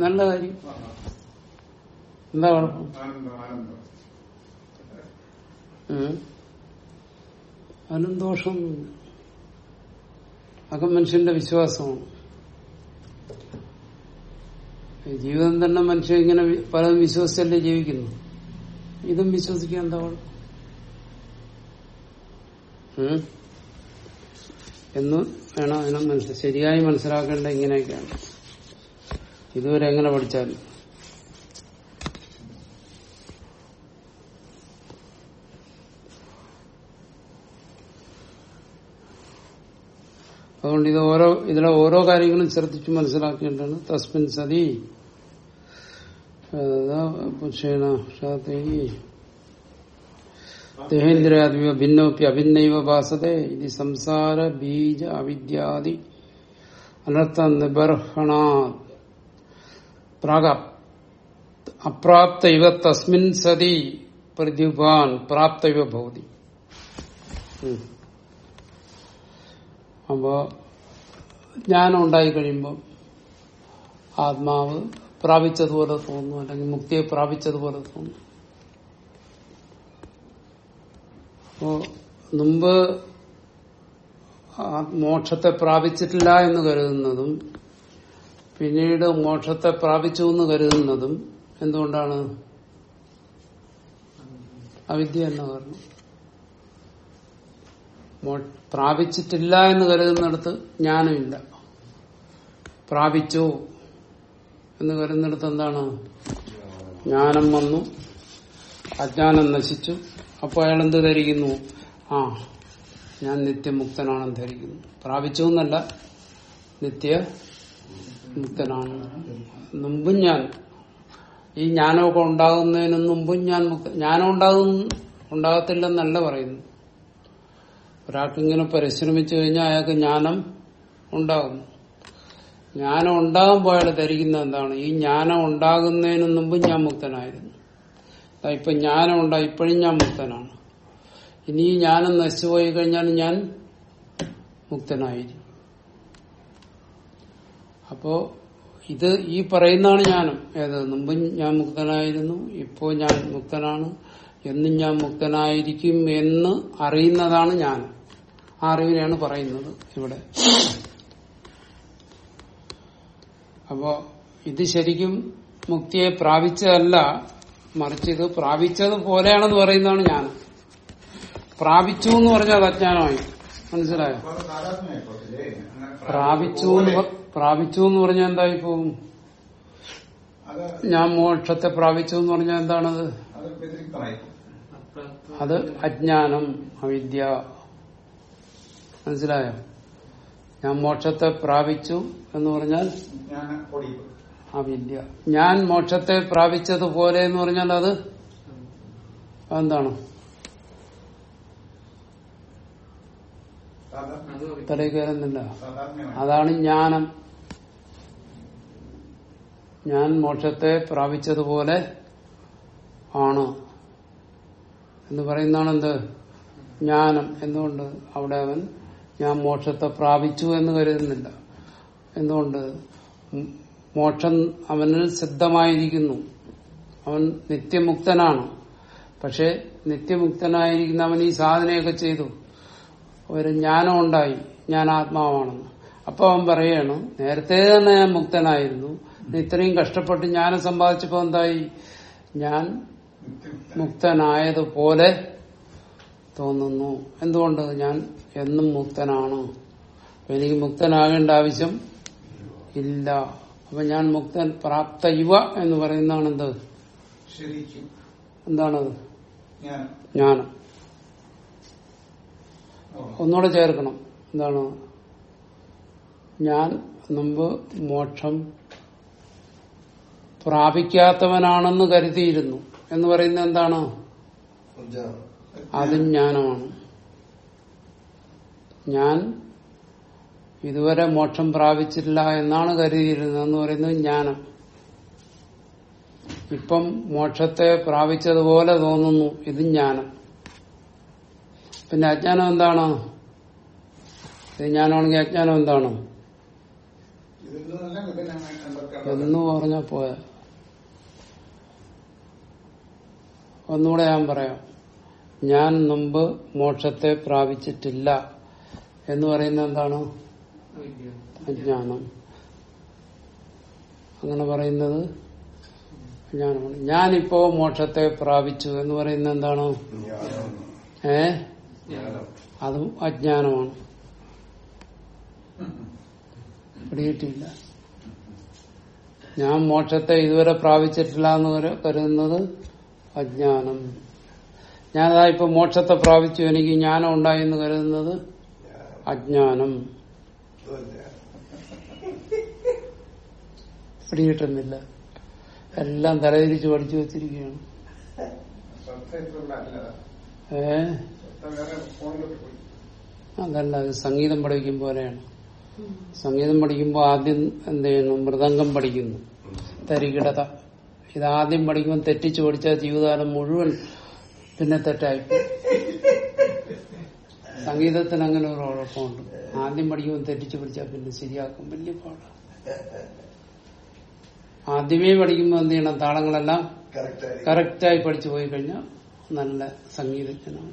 [SPEAKER 1] നല്ല കാര്യം. എന്താ കുഴപ്പം? ദോഷമൊന്നുമില്ല. അതൊക്കെ മനുഷ്യന്റെ വിശ്വാസമാണ്. ജീവിതം തന്നെ മനുഷ്യൻ ഇങ്ങനെ പലതും വിശ്വസിച്ചല്ലേ ജീവിക്കുന്നു? ഇതും വിശ്വസിക്കാൻ എന്താ എന്ന് വേണം അതിനെ മനസ്സിൽ ശരിയായി മനസ്സിലാക്കേണ്ട ഇങ്ങനെയൊക്കെയാണ്. ഇതുവരെ എങ്ങനെ പഠിച്ചാലും. അതുകൊണ്ട് ഇത് ഓരോ ഇതിലെ ഓരോ കാര്യങ്ങളും ശ്രദ്ധിച്ച് മനസ്സിലാക്കേണ്ടതാണ്. തസ്മിൻ സതി പുരുഷേണ ദേഹേന്ദ്രാദിവ ഭിന്നോപ്പി അഭിന്നൈവ ഭാസതേ ഇത് സംസാര ബീജ അവിദ്യാദി അനർത്ഥ നിബർഹണാ പ്രാഗ അപ്രാപ്ത ഇവ തസ്മിൻ സതി പ്രതിഭാൻ പ്രാപ്ത ഇവ ഭവതി. അപ്പോ ജ്ഞാനം ഉണ്ടായി കഴിയുമ്പോൾ ആത്മാവ് പ്രാപിച്ചതുപോലെ തോന്നുന്നു അല്ലെങ്കിൽ മുക്തിയെ പ്രാപിച്ചതുപോലെ തോന്നുന്നു. അപ്പോ മുമ്പ് മോക്ഷത്തെ പ്രാപിച്ചിട്ടില്ല എന്ന് കരുതുന്നതും പിന്നീട് മോക്ഷത്തെ പ്രാപിച്ചു എന്ന് കരുതുന്നതും എന്തുകൊണ്ടാണ്? അവിദ്യ എന്ന് പറഞ്ഞു. പ്രാപിച്ചിട്ടില്ല എന്ന് കരുതുന്നിടത്ത് ജ്ഞാനമില്ല പ്രാപിച്ചു? എന്ന് വരുന്നിടത്ത് എന്താണ്? ജ്ഞാനം വന്നു. അജ്ഞാനം നശിച്ചു. അപ്പൊ അയാൾ എന്ത് ധരിക്കുന്നു? ആ ഞാൻ നിത്യമുക്തനാണെന്ന് ധരിക്കുന്നു. പ്രാപിച്ചു എന്നല്ല നിത്യ മുക്തനാണ്. മുമ്പും ഞാൻ. ഈ ജ്ഞാനമൊക്കെ ഉണ്ടാകുന്നതിന് മുമ്പും ഞാൻ മുക്ത ജ്ഞാനം ഉണ്ടാകും ഉണ്ടാകത്തില്ലെന്നല്ല പറയുന്നു. ഒരാൾക്കിങ്ങനെ പരിശ്രമിച്ചു കഴിഞ്ഞാൽ അയാൾക്ക് ജ്ഞാനം ഉണ്ടാകുന്നു. ജ്ഞാനം ഉണ്ടാകുമ്പോൾ അയാൾ ധരിക്കുന്നത് എന്താണ്? ഈ ജ്ഞാനം ഉണ്ടാകുന്നതിന് മുമ്പ് ഞാൻ മുക്തനായിരുന്നു. ഇപ്പൊ ജ്ഞാനം ഉണ്ടായി ഇപ്പോഴും ഞാൻ മുക്തനാണ്. ഇനി ഈ ജ്ഞാനം നശിച്ചുപോയി കഴിഞ്ഞാൽ ഞാൻ മുക്തനായിരിക്കും അപ്പോ ഇത് ഈ പറയുന്നതാണ് ജ്ഞാനം. ഏത്? മുമ്പ് ഞാൻ മുക്തനായിരുന്നു ഇപ്പോ ഞാൻ മുക്തനാണ്. എന്നും ഞാൻ മുക്തനായിരിക്കും എന്ന് അറിയുന്നതാണ് ഞാൻ ആ അറിവിനെയാണ് പറയുന്നത് ഇവിടെ. അപ്പോ ഇത് ശരിക്കും മുക്തിയെ പ്രാപിച്ചതല്ല മറിച്ച് ഇത് പ്രാപിച്ചത് പോലെയാണെന്ന് പറയുന്നതാണ് ഞാൻ പ്രാപിച്ചു എന്ന് പറഞ്ഞാൽ അജ്ഞാനമായി. മനസ്സിലായോ? പ്രാപിച്ചു പ്രാപിച്ചു എന്ന് പറഞ്ഞാൽ എന്തായി പോകും ഞാൻ മോക്ഷത്തെ പ്രാപിച്ചു എന്ന് പറഞ്ഞാൽ എന്താണത്?
[SPEAKER 2] അത്
[SPEAKER 1] അജ്ഞാനം അവിദ്യ. മനസ്സിലായോ? ഞാൻ മോക്ഷത്തെ പ്രാപിച്ചു എന്ന് പറഞ്ഞാൽ
[SPEAKER 2] ആ
[SPEAKER 1] വിദ്യ. ഞാൻ മോക്ഷത്തെ പ്രാപിച്ചതുപോലെ എന്ന് പറഞ്ഞാൽ അത് എന്താണ്? തലയിൽ കയറുന്നില്ല അതാണ് ജ്ഞാനം. ഞാൻ മോക്ഷത്തെ പ്രാപിച്ചതുപോലെ ആണ്. എന്ന് പറയുന്നതാണ് എന്ത് ജ്ഞാനം. എന്തുകൊണ്ട്? അവിടെ അവൻ ഞാൻ മോക്ഷത്തെ പ്രാപിച്ചു എന്ന് കരുതുന്നില്ല. എന്തുകൊണ്ട്? മോക്ഷം അവനിൽ സിദ്ധമായിരിക്കുന്നു. അവൻ നിത്യമുക്തനാണ്. പക്ഷെ നിത്യമുക്തനായിരിക്കുന്ന അവൻ ഈ സാധനയൊക്കെ ചെയ്തു. ഒരു ജ്ഞാനം ഉണ്ടായി. ഞാൻ ആത്മാവാണെന്ന്. അപ്പൊ അവൻ പറയാണ് നേരത്തെ തന്നെ ഞാൻ മുക്തനായിരുന്നു. ഇത്രയും കഷ്ടപ്പെട്ട് ജ്ഞാനം സമ്പാദിച്ചപ്പോ എന്തായി? ഞാൻ മുക്തനായതുപോലെ തോന്നുന്നു. എന്തുകൊണ്ട് ഞാൻ എന്നും മുക്തനാണ്? എനിക്ക് മുക്തനാകേണ്ട ആവശ്യം ഇല്ല. അപ്പൊ ഞാൻ മുക്തൻ പ്രാപ്ത യുവ എന്ന് പറയുന്നതാണ് എന്ത്? എന്താണത്
[SPEAKER 2] ഞാൻ
[SPEAKER 1] ജ്ഞാനം. ഒന്നുകൂടെ ചേർക്കണം. എന്താണ്? ഞാൻ മുമ്പ് മോക്ഷം പ്രാപിക്കാത്തവനാണെന്ന് കരുതിയിരുന്നു. എന്ന് പറയുന്നത് എന്താണ്. അതും ജ്ഞാനമാണ്. ഞാൻ ഇതുവരെ മോക്ഷം പ്രാപിച്ചില്ല എന്നാണ് കരുതിയിരുന്നത് എന്ന് പറയുന്നത് ജ്ഞാനം. ഇപ്പം മോക്ഷത്തെ പ്രാപിച്ചതുപോലെ തോന്നുന്നു ഇത് ജ്ഞാനം. പിന്നെ അജ്ഞാനം എന്താണ്? ഇത് ജ്ഞാനമാണെങ്കിൽ അജ്ഞാനം എന്താണ്? എന്ന് പറഞ്ഞ പോയ ഒന്നുകൂടെ ഞാൻ പറയാം. ഞാൻ മുമ്പ് മോക്ഷത്തെ പ്രാപിച്ചിട്ടില്ല എന്ന് പറയുന്ന എന്താണ്? അജ്ഞാനം. അങ്ങനെ പറയുന്നത് അജ്ഞാനമാണ്. ഞാനിപ്പോ മോക്ഷത്തെ പ്രാപിച്ചു എന്ന് പറയുന്നത് എന്താണ്. ഏ? അതും അജ്ഞാനമാണ്. പിടിയിട്ടില്ല ഞാൻ മോക്ഷത്തെ ഇതുവരെ പ്രാപിച്ചിട്ടില്ല എന്ന് കരു- കരുതുന്നത് അജ്ഞാനം. ഞാനതാ ഇപ്പൊ മോക്ഷത്തെ പ്രാപിച്ചു എനിക്ക് ജ്ഞാനം ഉണ്ടായി എന്ന് കരുതുന്നത് അജ്ഞാനം. പിടികിട്ടുന്നില്ല. എല്ലാം തലതിരിച്ച് പഠിച്ചു വെച്ചിരിക്കുകയാണ്. ഏ? അതല്ല അത് സംഗീതം പഠിക്കും പോലെയാണ്. സംഗീതം പഠിക്കുമ്പോൾ ആദ്യം എന്ത് ചെയ്യുന്നു? മൃദംഗം പഠിക്കുന്നു. തരികിടത. ഇതാദ്യം പഠിക്കുമ്പോൾ തെറ്റിച്ച് പഠിച്ചാൽ ജീവിതകാലം മുഴുവൻ പിന്നെ തെറ്റായി സംഗീതത്തിന് അങ്ങനെ ഒരു ഉഴപ്പമുണ്ട് ആദ്യം പഠിക്കുമ്പോൾ തെറ്റിച്ച് പിടിച്ചാൽ പിന്നെ ശരിയാക്കും. വലിയ പാടാണ് ആദ്യമേ പഠിക്കുമ്പോൾ എന്ത് ചെയ്യണം? താളങ്ങളെല്ലാം. കറക്റ്റായി. പഠിച്ചു പോയി കഴിഞ്ഞാൽ നല്ല സംഗീതജ്ഞനാണ്.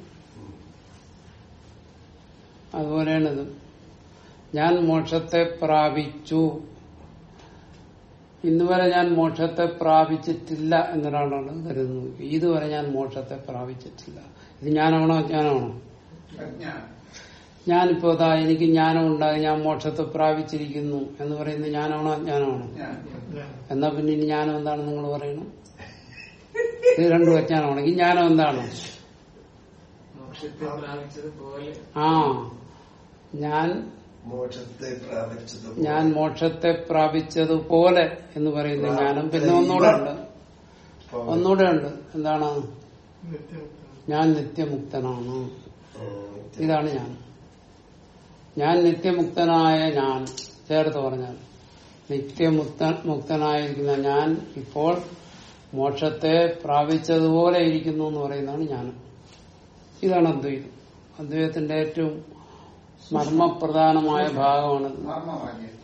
[SPEAKER 1] അതുപോലെയാണിത് ഞാൻ മോക്ഷത്തെ പ്രാപിച്ചു. ഇന്നുവരെ ഞാൻ മോക്ഷത്തെ പ്രാപിച്ചിട്ടില്ല എന്നൊരാളാണ് കരുതുന്നത്. ഇതുവരെ ഞാൻ മോക്ഷത്തെ പ്രാപിച്ചിട്ടില്ല. ഇത് ഞാനാണോ അജ്ഞാനമാണോ?
[SPEAKER 2] അജ്ഞാനം
[SPEAKER 1] ഞാനിപ്പോ അതാ എനിക്ക് ജ്ഞാനം ഉണ്ടായി ഞാൻ മോക്ഷത്തെ പ്രാപിച്ചിരിക്കുന്നു എന്ന് പറയുന്നത് ഞാനാണോ അജ്ഞാനമാണോ? എന്നാ പിന്നെ ഇനി ജ്ഞാനം എന്താണ് നിങ്ങൾ പറയണം. ഇത് രണ്ടും ഈ ജ്ഞാനം എന്താണ്? ആ ഞാൻ
[SPEAKER 4] മോക്ഷത്തെ പ്രാപിച്ചത്
[SPEAKER 1] ഞാൻ മോക്ഷത്തെ പ്രാപിച്ചതുപോലെ എന്ന് പറയുന്ന ജ്ഞാനം പിന്നെ ഒന്നുകൂടെ ഉണ്ട്. ഒന്നുകൂടെ ഉണ്ട്. എന്താണ്? ഞാൻ നിത്യമുക്തനാണ്. ഇതാണ് ഞാൻ. ഞാൻ നിത്യമുക്തനായ ഞാൻ. ചേർത്ത് പറഞ്ഞാൽ. നിത്യമുക്ത മുക്തനായിരിക്കുന്ന ഞാൻ ഇപ്പോൾ മോക്ഷത്തെ പ്രാപിച്ചതുപോലെ ഇരിക്കുന്നു എന്ന് പറയുന്നതാണ് ഞാൻ ഇതാണ് അദ്വൈതം. അദ്വൈതത്തിന്റെ ഏറ്റവും മർമ്മപ്രധാനമായ
[SPEAKER 2] ഭാഗമാണ്.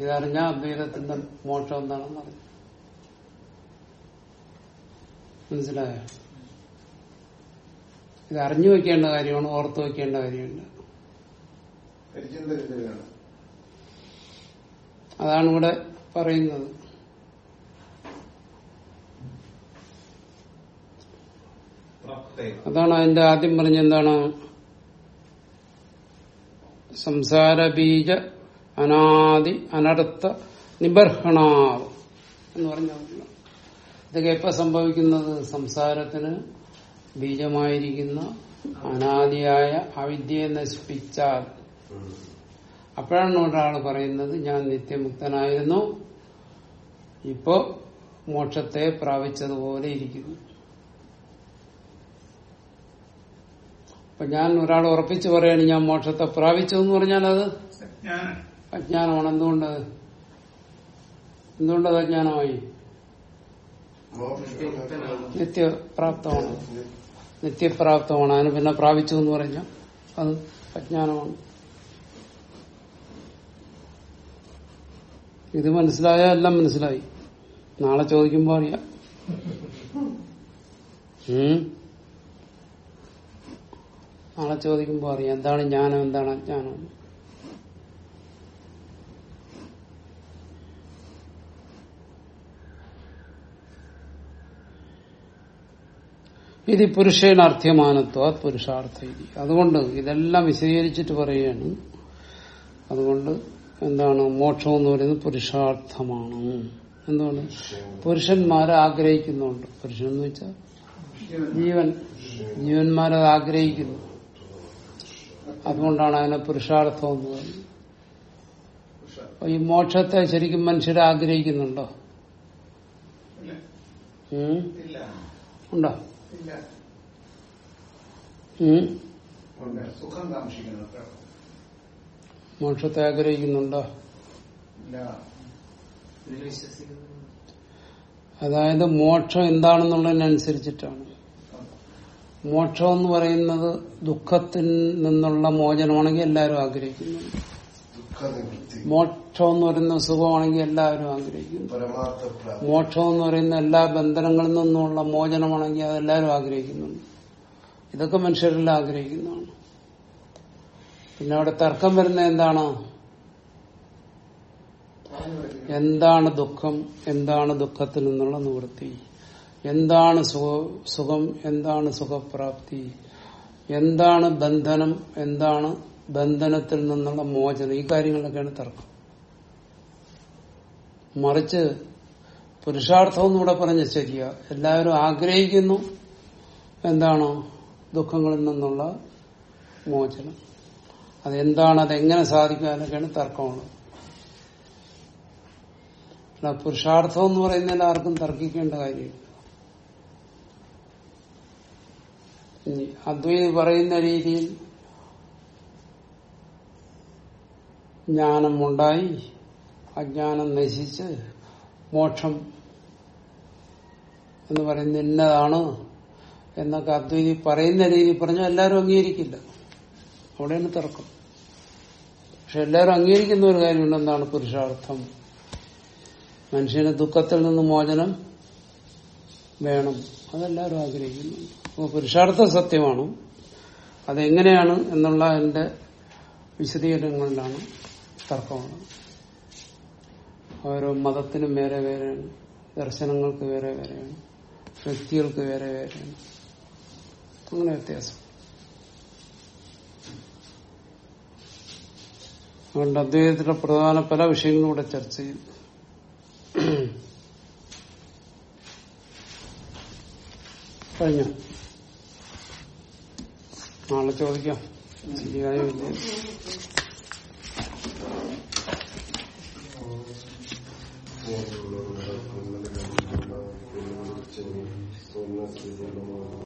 [SPEAKER 1] ഇതറിഞ്ഞ അദ്വൈതത്തിന്റെ മോക്ഷം എന്താണെന്ന് അറിയാം. മനസിലായോ ഇത് അറിഞ്ഞു വെക്കേണ്ട കാര്യമാണ് ഓർത്തു വെക്കേണ്ട കാര്യമുണ്ട് അതാണ് ഇവിടെ പറയുന്നത്. അതാണ് അതിന്റെ ആദ്യം പറഞ്ഞ എന്താണ്? സംസാര ബീജ അനാദി അനർത്ഥ നിബർഹണാവ് എന്ന് പറഞ്ഞ ഇതൊക്കെ എപ്പോ സംഭവിക്കുന്നത് സംസാരത്തിന് ബീജമായിരിക്കുന്ന അനാദിയായ അവിദ്യയെ നശിപ്പിച്ചാൽ. അപ്പോഴാണ് ഒരാൾ പറയുന്നത് ഞാൻ നിത്യമുക്തനായിരുന്നു. ഇപ്പോ മോക്ഷത്തെ പ്രാപിച്ചതുപോലെ ഇരിക്കുന്നു. അപ്പൊ ഞാൻ ഒരാൾ ഉറപ്പിച്ചു പറയാണ് ഞാൻ മോക്ഷത്തെ പ്രാപിച്ചു എന്ന് പറഞ്ഞാൽ അത്
[SPEAKER 2] ജ്ഞാനം
[SPEAKER 1] അജ്ഞാനമാണ്. എന്തുകൊണ്ട് എന്തുകൊണ്ടത് അജ്ഞാനമായി? നിത്യപ്രാപ്തമാണ്. നിത്യപ്രാപ്തമാണ്. അതിന് പിന്നെ പ്രാപിച്ചു എന്ന് പറഞ്ഞാൽ അത് അജ്ഞാനമാണ്. ഇത് മനസ്സിലായ എല്ലാം മനസ്സിലായി. നാളെ ചോദിക്കുമ്പോ അറിയാം. ഉം. ചോദിക്കുമ്പോൾ ചോദിക്കുമ്പോ അറിയാം. എന്താണ് ജ്ഞാനം? എന്താണ് അജ്ഞാനം? ഇത് പുരുഷേനർത്ഥ്യമാനത്വ പുരുഷാർത്ഥ ഇതി. അതുകൊണ്ട് ഇതെല്ലാം വിശദീകരിച്ചിട്ട് പറയുകയാണ് അതുകൊണ്ട് എന്താണ് മോക്ഷം എന്ന് പറയുന്നത് പുരുഷാർത്ഥമാണ്. എന്തുകൊണ്ട്? പുരുഷന്മാരെ ആഗ്രഹിക്കുന്നുണ്ട്. പുരുഷൻ എന്ന് വെച്ചാൽ ജീവൻ. ജീവന്മാരത് ആഗ്രഹിക്കുന്നു. അതുകൊണ്ടാണ് അതിനെ പുരുഷാർത്ഥം എന്ന് പറയുന്നത്. ഈ മോക്ഷത്തെ ശരിക്കും മനുഷ്യർ ആഗ്രഹിക്കുന്നുണ്ടോ? ഉണ്ടോ? മോക്ഷത്തെ ആഗ്രഹിക്കുന്നുണ്ടോ? അതായത് മോക്ഷം എന്താണെന്നുള്ളതിനനുസരിച്ചിട്ടാണ്. മോക്ഷം എന്ന് പറയുന്നത് ദുഃഖത്തിൽ നിന്നുള്ള മോചനമാണെങ്കിൽ എല്ലാവരും
[SPEAKER 4] ആഗ്രഹിക്കുന്നു.
[SPEAKER 1] മോക്ഷം എന്ന് പറയുന്ന സുഖമാണെങ്കിൽ എല്ലാവരും ആഗ്രഹിക്കുന്നു. മോക്ഷം എന്ന് പറയുന്ന എല്ലാ ബന്ധനങ്ങളിൽ നിന്നുള്ള മോചനമാണെങ്കിൽ അതെല്ലാവരും ആഗ്രഹിക്കുന്നുണ്ട് ഇതൊക്കെ മനുഷ്യരെല്ലാം ആഗ്രഹിക്കുന്നതാണ്. പിന്നെ അവിടെ തർക്കം വരുന്ന എന്താണ്? എന്താണ് ദുഃഖം? എന്താണ് ദുഃഖത്തിൽ നിന്നുള്ള നിവൃത്തി? എന്താണ് സുഖം എന്താണ് സുഖപ്രാപ്തി? എന്താണ് ബന്ധനം എന്താണ് ബന്ധനത്തിൽ നിന്നുള്ള മോചനം? ഈ കാര്യങ്ങളൊക്കെയാണ് തർക്കം. മറിച്ച് പുരുഷാർത്ഥം ഇവിടെ പറഞ്ഞ ശരിയാ എല്ലാവരും ആഗ്രഹിക്കുന്നു എന്താണ് ദുഃഖങ്ങളിൽ നിന്നുള്ള മോചനം. അതെന്താണ് അതെങ്ങനെ സാധിക്കുക എന്നൊക്കെയാണ് തർക്കമാണ്. പുരുഷാർത്ഥം എന്ന് പറയുന്നതിൽ ആർക്കും തർക്കിക്കേണ്ട കാര്യമില്ല. ഇനി അദ്വൈതി പറയുന്ന രീതിയിൽ ജ്ഞാനം ഉണ്ടായി അജ്ഞാനം നശിച്ച് മോക്ഷം എന്ന് പറയുന്നത് ഇന്നതാണ് എന്നൊക്കെ അദ്വൈതി പറയുന്ന രീതി പറഞ്ഞാൽ എല്ലാവരും അംഗീകരിക്കില്ല. അവിടെയാണ് തർക്കം. പക്ഷെ എല്ലാവരും അംഗീകരിക്കുന്ന ഒരു കാര്യമുണ്ട്. എന്താണ് പുരുഷാർത്ഥം? മനുഷ്യന് ദുഃഖത്തിൽ നിന്ന് മോചനം വേണം. അതെല്ലാവരും ആഗ്രഹിക്കുന്നുണ്ട്. പുരുഷാർത്ഥം സത്യമാണ്. അതെങ്ങനെയാണ് എന്നുള്ള എന്റെ വിശദീകരണങ്ങളിലാണ് തർക്കമാണ്. ഓരോ മതത്തിനും വേറെ വേറെയാണ് ദർശനങ്ങൾക്ക് വേറെ വേറെയാണ് വ്യക്തികൾക്ക് വേറെ വേറെയാണ് അങ്ങനെ വ്യത്യാസം. അതുകൊണ്ട് അദ്ദേഹത്തിന്റെ പ്രധാന പല വിഷയങ്ങളും ഇവിടെ ചർച്ച ചെയ്യും. കഴിഞ്ഞോ. നാളെ ചോദിക്കാം ശരിയായോ ഇല്ലേ
[SPEAKER 4] സ്വർണ